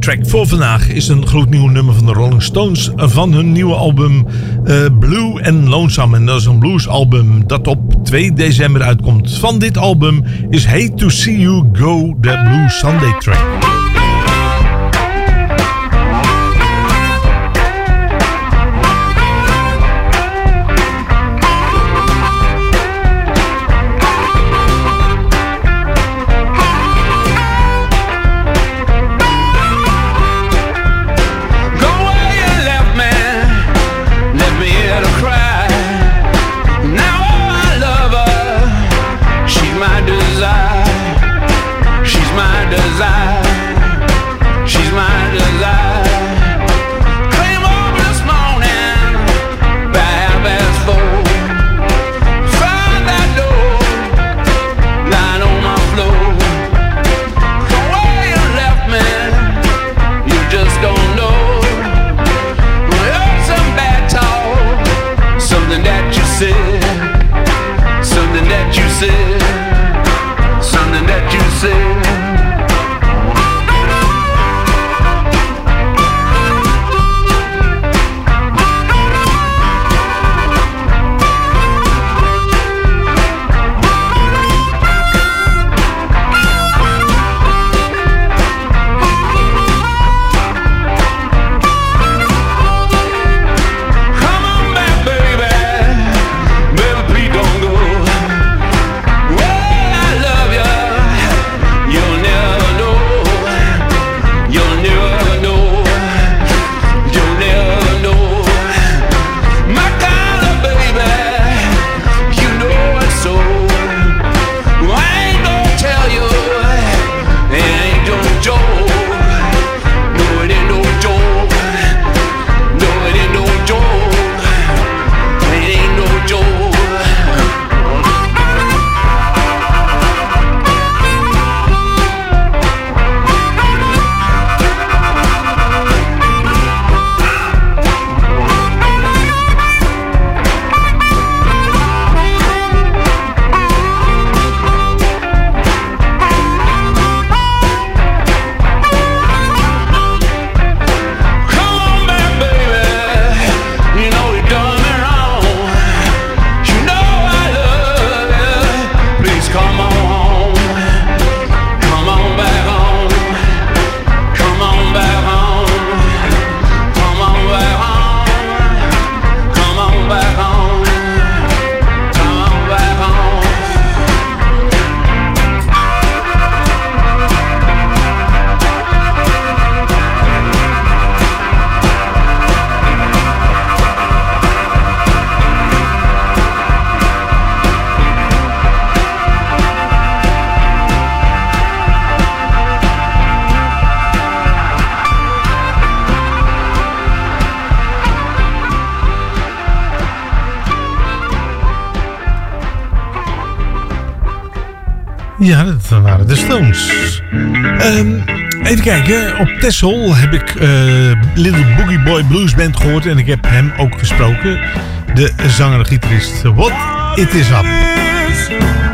track voor vandaag is een gloednieuw nummer van de Rolling Stones van hun nieuwe album eh, Blue and Lonesome. En dat is een bluesalbum dat op 2 december uitkomt. Van dit album is Hate to See You Go, de Blue Sunday track. Even kijken, op Tessel heb ik eh, Little Boogie Boy Blues Band gehoord en ik heb hem ook gesproken, de zanger-gitarist. What It Is Up.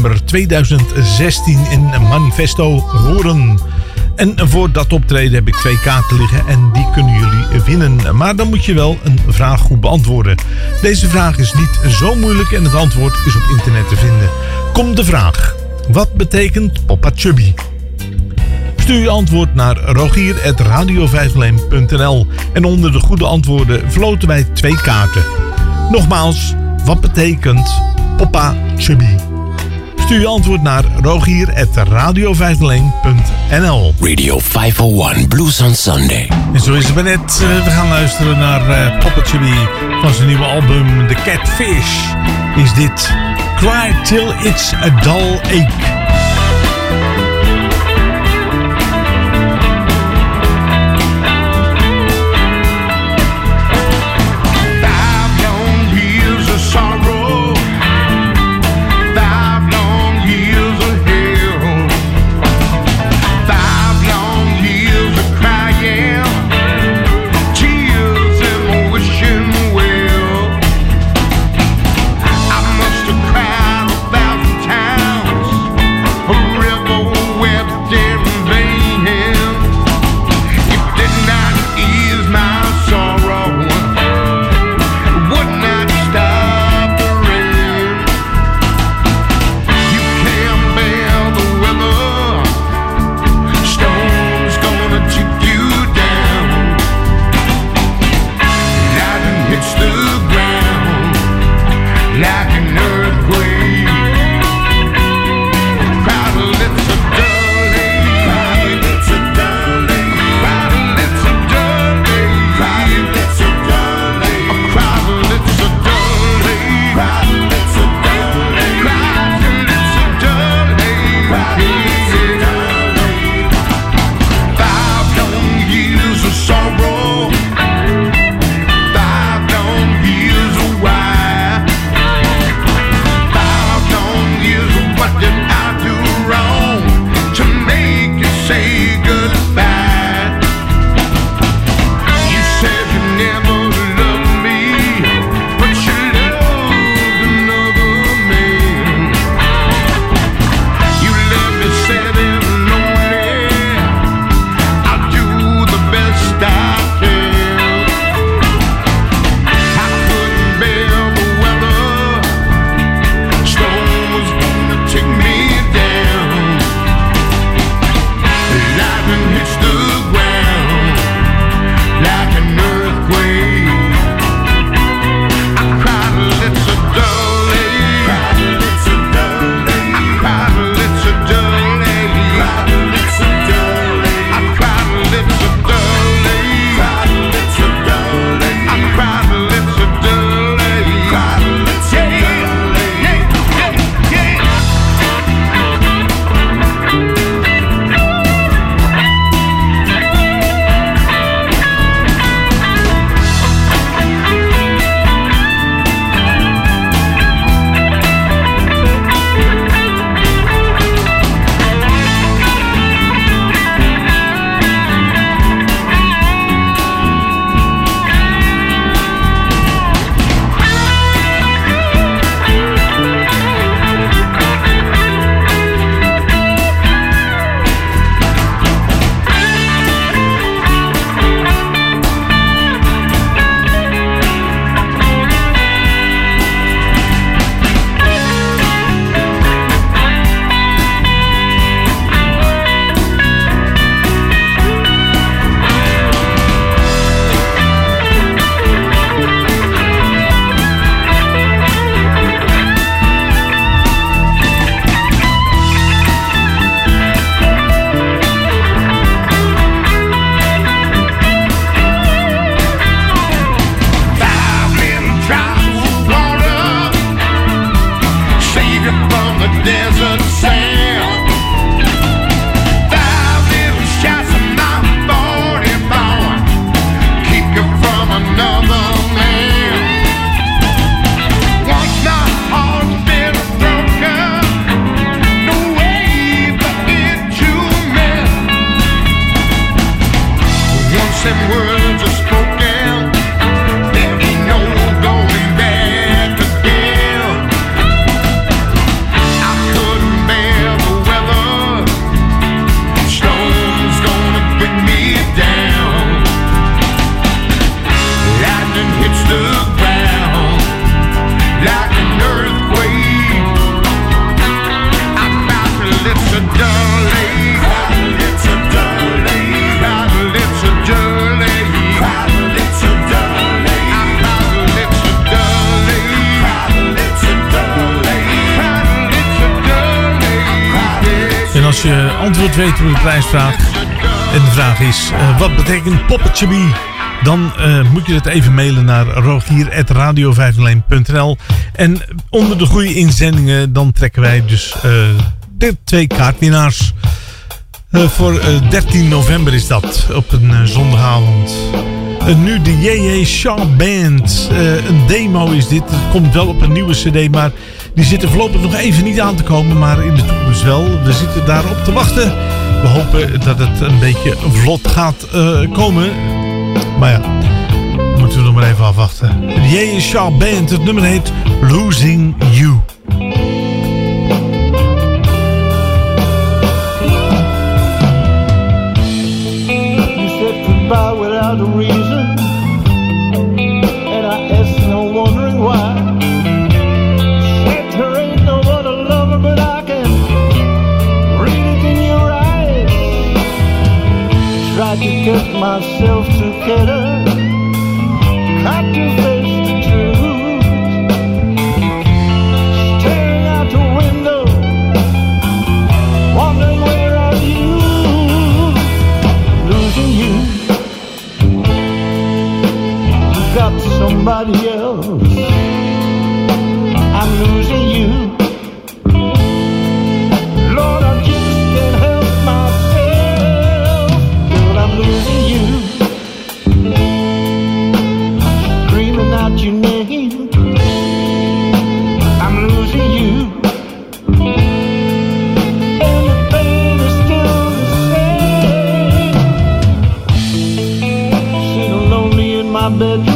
November 2016 in Manifesto Horen. En voor dat optreden heb ik twee kaarten liggen en die kunnen jullie winnen. Maar dan moet je wel een vraag goed beantwoorden. Deze vraag is niet zo moeilijk en het antwoord is op internet te vinden. Komt de vraag. Wat betekent Papa Chubby? Stuur je antwoord naar rogier.radio5leen.nl En onder de goede antwoorden verloten wij twee kaarten. Nogmaals, wat betekent Papa Chubby? Stuur je antwoord naar rogier.radio5leen.nl Radio 501 Blues on Sunday. En zo is het maar net. eh, We gaan luisteren naar eh, Chubby van zijn nieuwe album The Catfish. Is dit Cry Till It's a Dull Ache. Als je antwoord weet op de prijsvraag. En de vraag is, eh, wat betekent Poppetje? Dan eh, moet je het even mailen naar rogier.radio501.nl En onder de goede inzendingen, dan trekken wij dus eh, de twee kaartwinnaars. Voor eh, 13 november is dat, op een zondagavond. Nu de JJ Shaw Band. Een demo is dit. Het komt wel op een nieuwe cd, maar die zit er voorlopig nog even niet aan te komen. Maar in de toekomst wel. We zitten daarop te wachten. We hopen dat het een beetje vlot gaat eh, komen. Maar ja, moeten we nog maar even afwachten. JJ Shaw Band. Het nummer heet Losing. You get myself together, got to face the truth. Staring out the window, wondering where are you? losing you. You got somebody else. I'm losing bed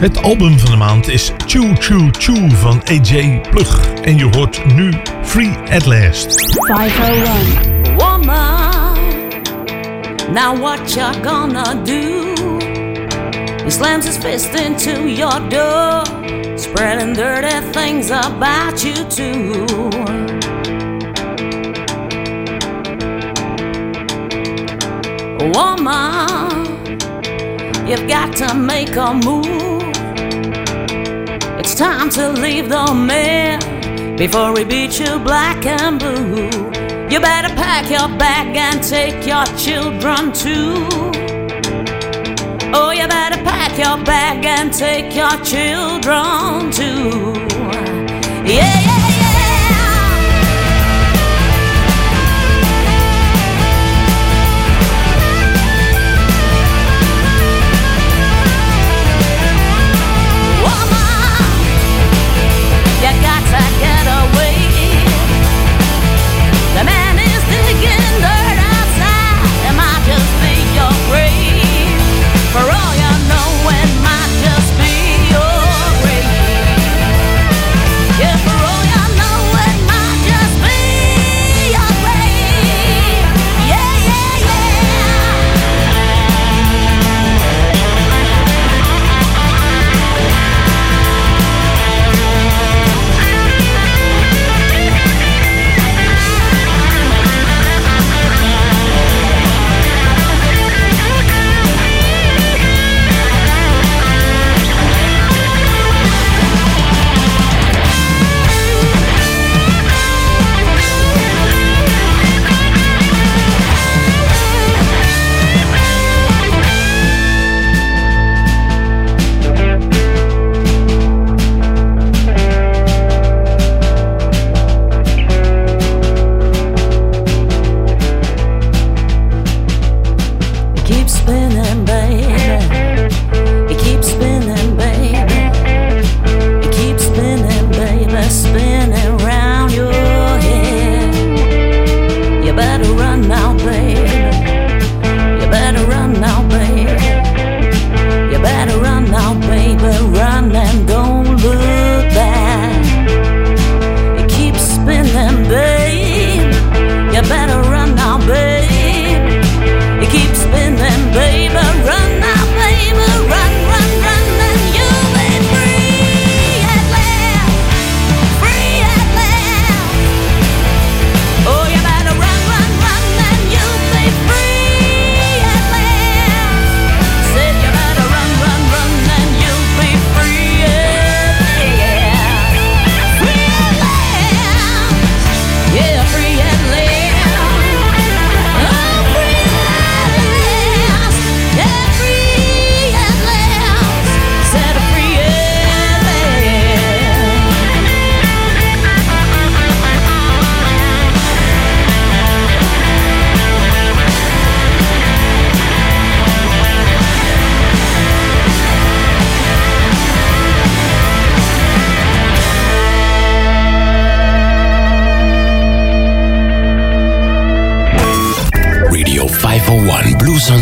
Het album van de maand is Choo Choo Choo van AJ Plug. En je hoort nu Free at Last. 501. Woman, now what you gonna do? He slams his fist into your door, spreading dirty things about you too. Woman, you've got to make a move. It's time to leave the man before we beat you black and blue. You better pack your bag and take your children too. Oh, you better pack your bag and take your children too. Got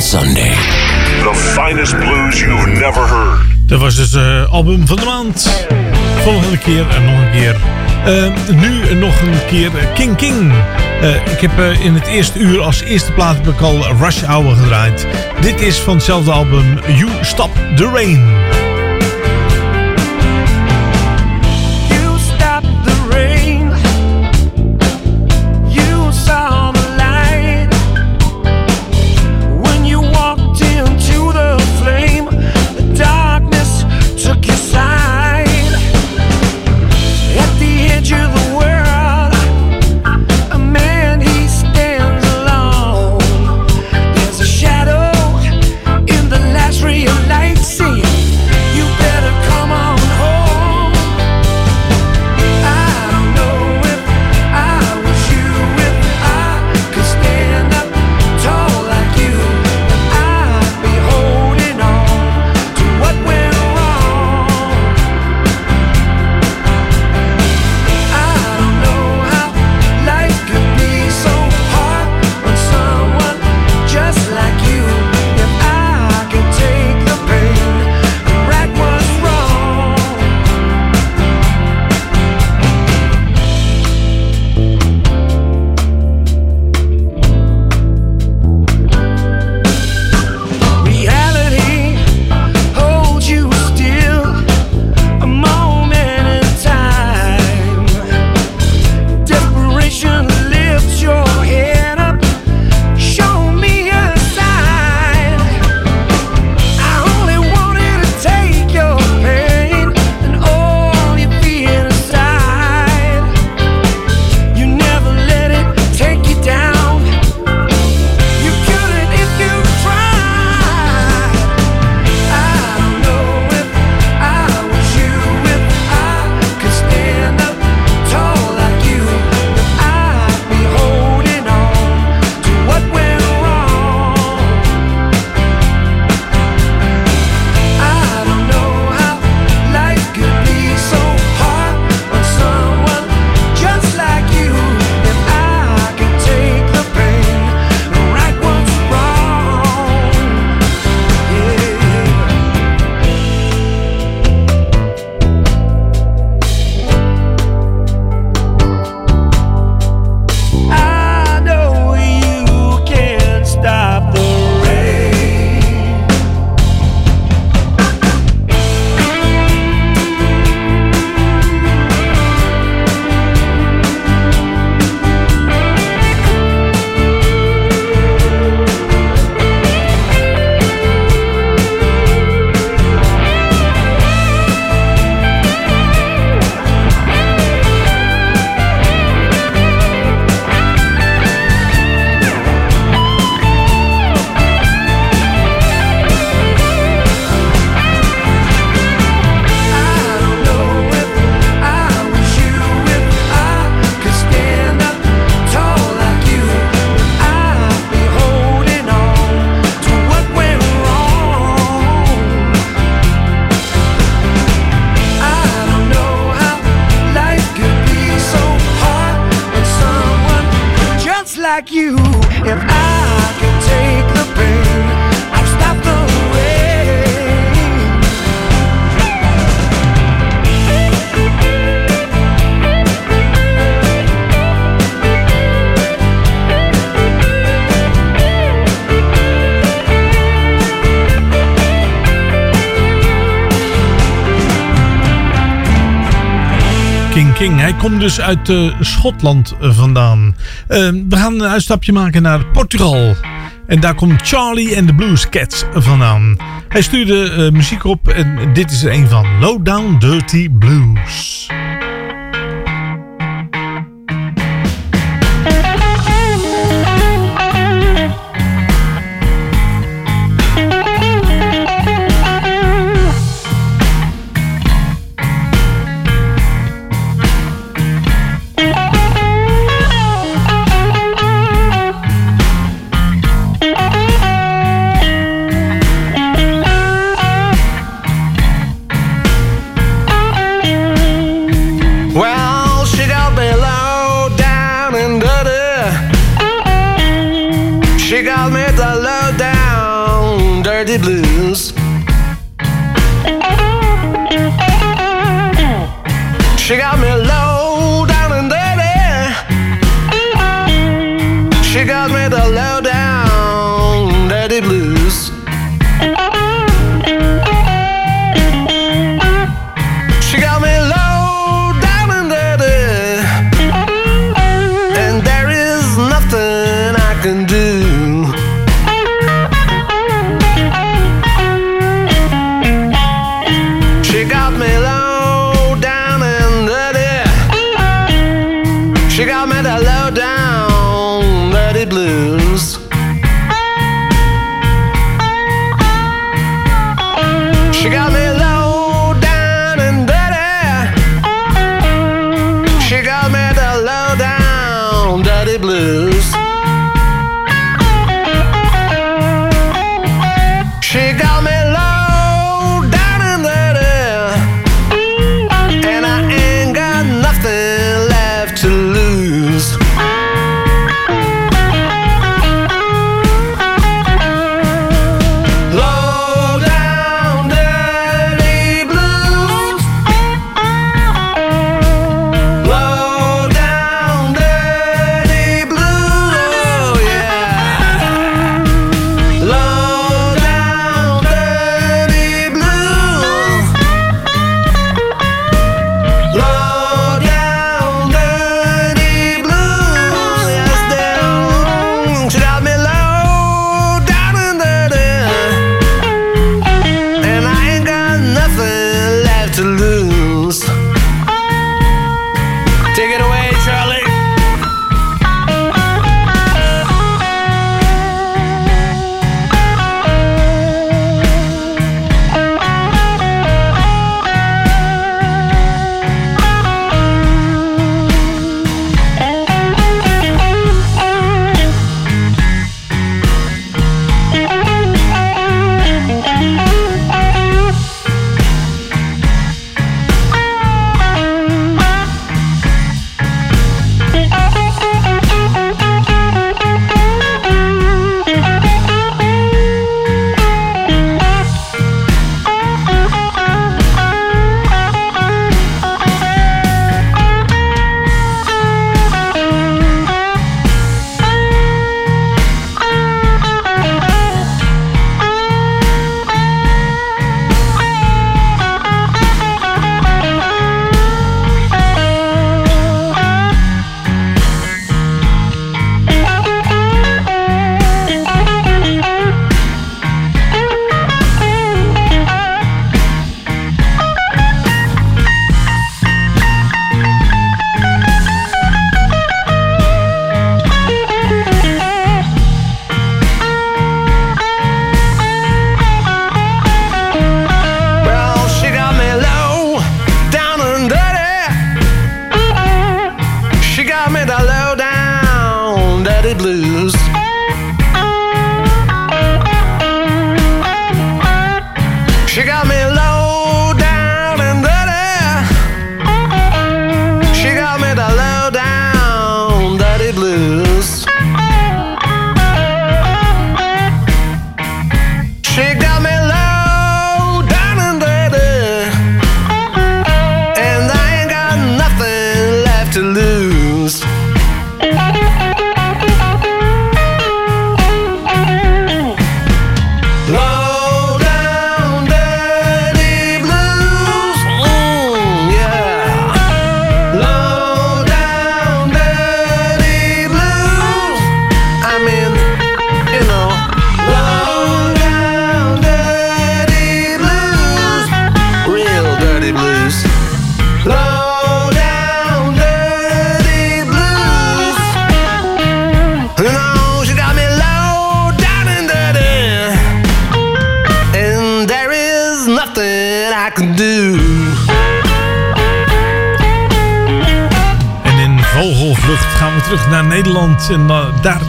Sunday. The finest blues you've never heard. Dat was dus eh album van de maand. Volgende keer en nog een keer. Eh, nu nog een keer eh, King King. Eh, ik heb eh, in het eerste uur als eerste plaat heb ik al Rush Hour gedraaid. Dit is van hetzelfde album You Stop the Rain. King. Hij komt dus uit eh, Schotland vandaan. Ehm, we gaan een uitstapje maken naar Portugal. En daar komt Charlie en de Blues Cats vandaan. Hij stuurde eh, muziek op en dit is er een van Lowdown Dirty Blues.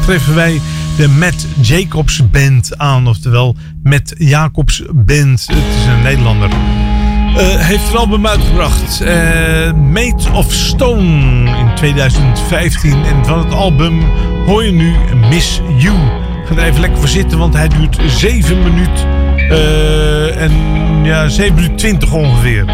treffen wij de Matt Jacobs Band aan. Oftewel Matt Jacobs Band. Het is een Nederlander. Uh, heeft een album uitgebracht. Uh, Made of Stone in 2015. En van het album hoor je nu Miss You. Ga er even lekker voor zitten, want hij duurt 7 minuten. Eh, en ja, 7 minuten 20 ongeveer.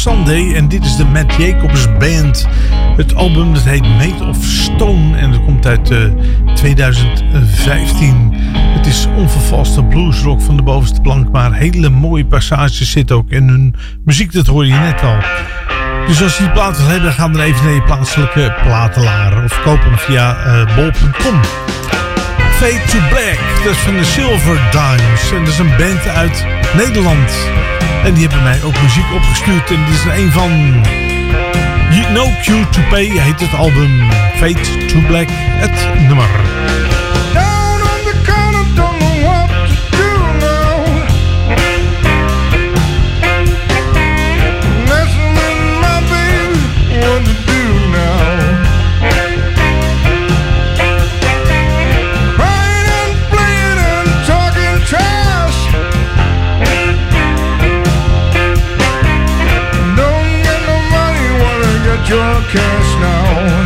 Sunday. En dit is de Matt Jacobs Band. Het album dat heet Made of Stone. En dat komt uit eh, 2015. Het is onvervalste bluesrock van de bovenste plank. Maar hele mooie passages zitten ook in hun muziek. Dat hoor je net al. Dus als je die plaat wil hebben, ga dan even naar je plaatselijke platenlaar. Of koop hem via eh, bol.com. Fade to Black, dat is van de Silver Dimes. En dat is een band uit Nederland. En die hebben mij ook muziek opgestuurd. En dit is een van No Cue to Pay heet het album. Fade to Black, het nummer. Your cash now.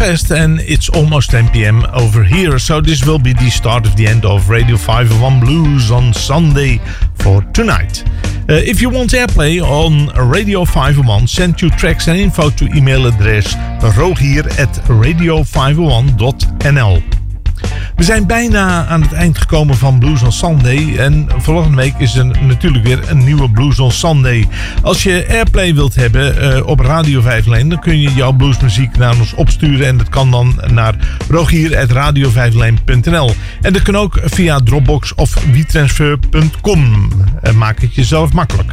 Fast and it's almost 10 p.m. over here. So this will be the start of the end of Radio 501 Blues on Sunday for tonight. Uh, if you want airplay on Radio 501, send your tracks and info to email address rogier at radio501.nl. We zijn bijna aan het eind gekomen van Blues on Sunday. En volgende week is er natuurlijk weer een nieuwe Blues on Sunday. Als je airplay wilt hebben eh, op Radio 5 Lane, dan kun je jouw bluesmuziek naar ons opsturen. En dat kan dan naar rogier.radio5lane.nl. En dat kan ook via Dropbox of WeTransfer.com. Uh, maak het jezelf makkelijk.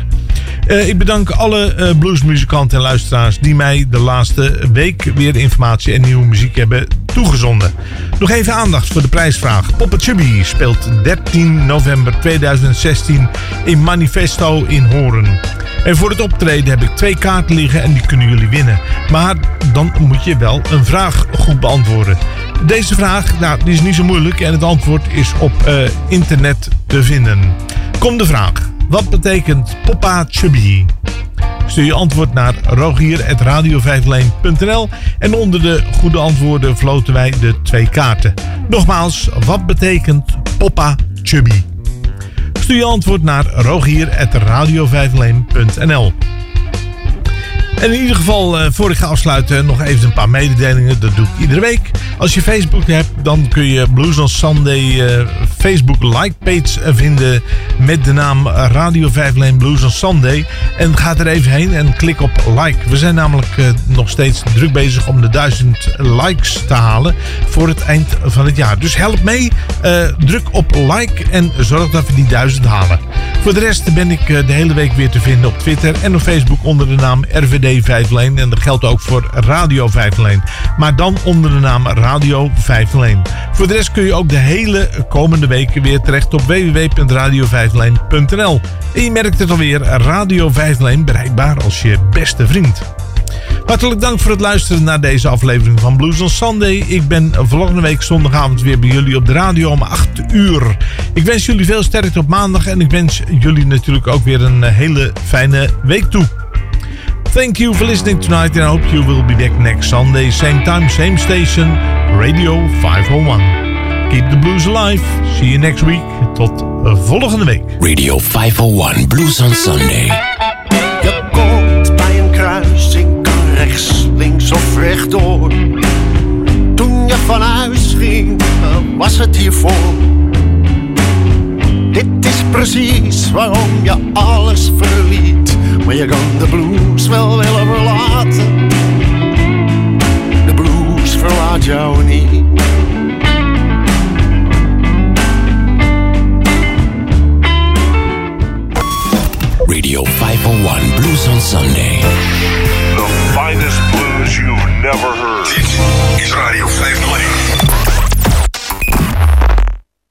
Uh, ik bedank alle bluesmuzikanten en luisteraars die mij de laatste week weer informatie en nieuwe muziek hebben toegezonden. Nog even aandacht voor de prijsvraag. Papa Chubby speelt 13 november 2016 in Manifesto in Horen. En voor het optreden heb ik twee kaarten liggen en die kunnen jullie winnen. Maar dan moet je wel een vraag goed beantwoorden. Deze vraag nou, die is niet zo moeilijk en het antwoord is op uh, internet te vinden. Kom de vraag. Wat betekent Papa Chubby? Stuur je antwoord naar rogier.radio en onder de goede antwoorden floten wij de twee kaarten. Nogmaals, wat betekent Papa Chubby? Stuur je antwoord naar rogier.radio En in ieder geval, uh, voor ik ga afsluiten, nog even een paar mededelingen. Dat doe ik iedere week. Als je Facebook hebt, dan kun je Blues on Sunday uh, Facebook like page vinden met de naam Radio 5 Lane Blues on Sunday. En ga er even heen en klik op like. We zijn namelijk uh, nog steeds druk bezig om de 1000 likes te halen voor het eind van het jaar. Dus help mee, druk op like en zorg dat we die 1000 halen. Voor de rest ben ik de hele week weer te vinden op Twitter en op Facebook onder de naam RVD 5 Lane. En dat geldt ook voor Radio 5 Lane. Maar dan onder de naam Radio 5 Lane. Voor de rest kun je ook de hele komende weken weer terecht op www.radio5lane.nl. En je merkt het alweer, Radio 5 Lane bereikbaar als je beste vriend. Hartelijk dank voor het luisteren naar deze aflevering van Blues on Sunday. Ik ben volgende week zondagavond weer bij jullie op de radio om 8 uur. Ik wens jullie veel sterkte op maandag en ik wens jullie natuurlijk ook weer een hele fijne week toe. Thank you for listening tonight and I hope you will be back next Sunday, same time, same station, Radio 501. Keep the blues alive. See you next week. Tot volgende week. Radio 501 Blues on Sunday. Je komt bij een kruising, kan rechts, links of rechtdoor. Toen je van huis ging, was het hiervoor. Dit is precies waarom je alles verliet. Maar je kan de blues wel willen verlaten. De blues verlaat jou niet. Radio 501 Blues on Sunday. The finest blues you've never heard. Dit is Radio 501.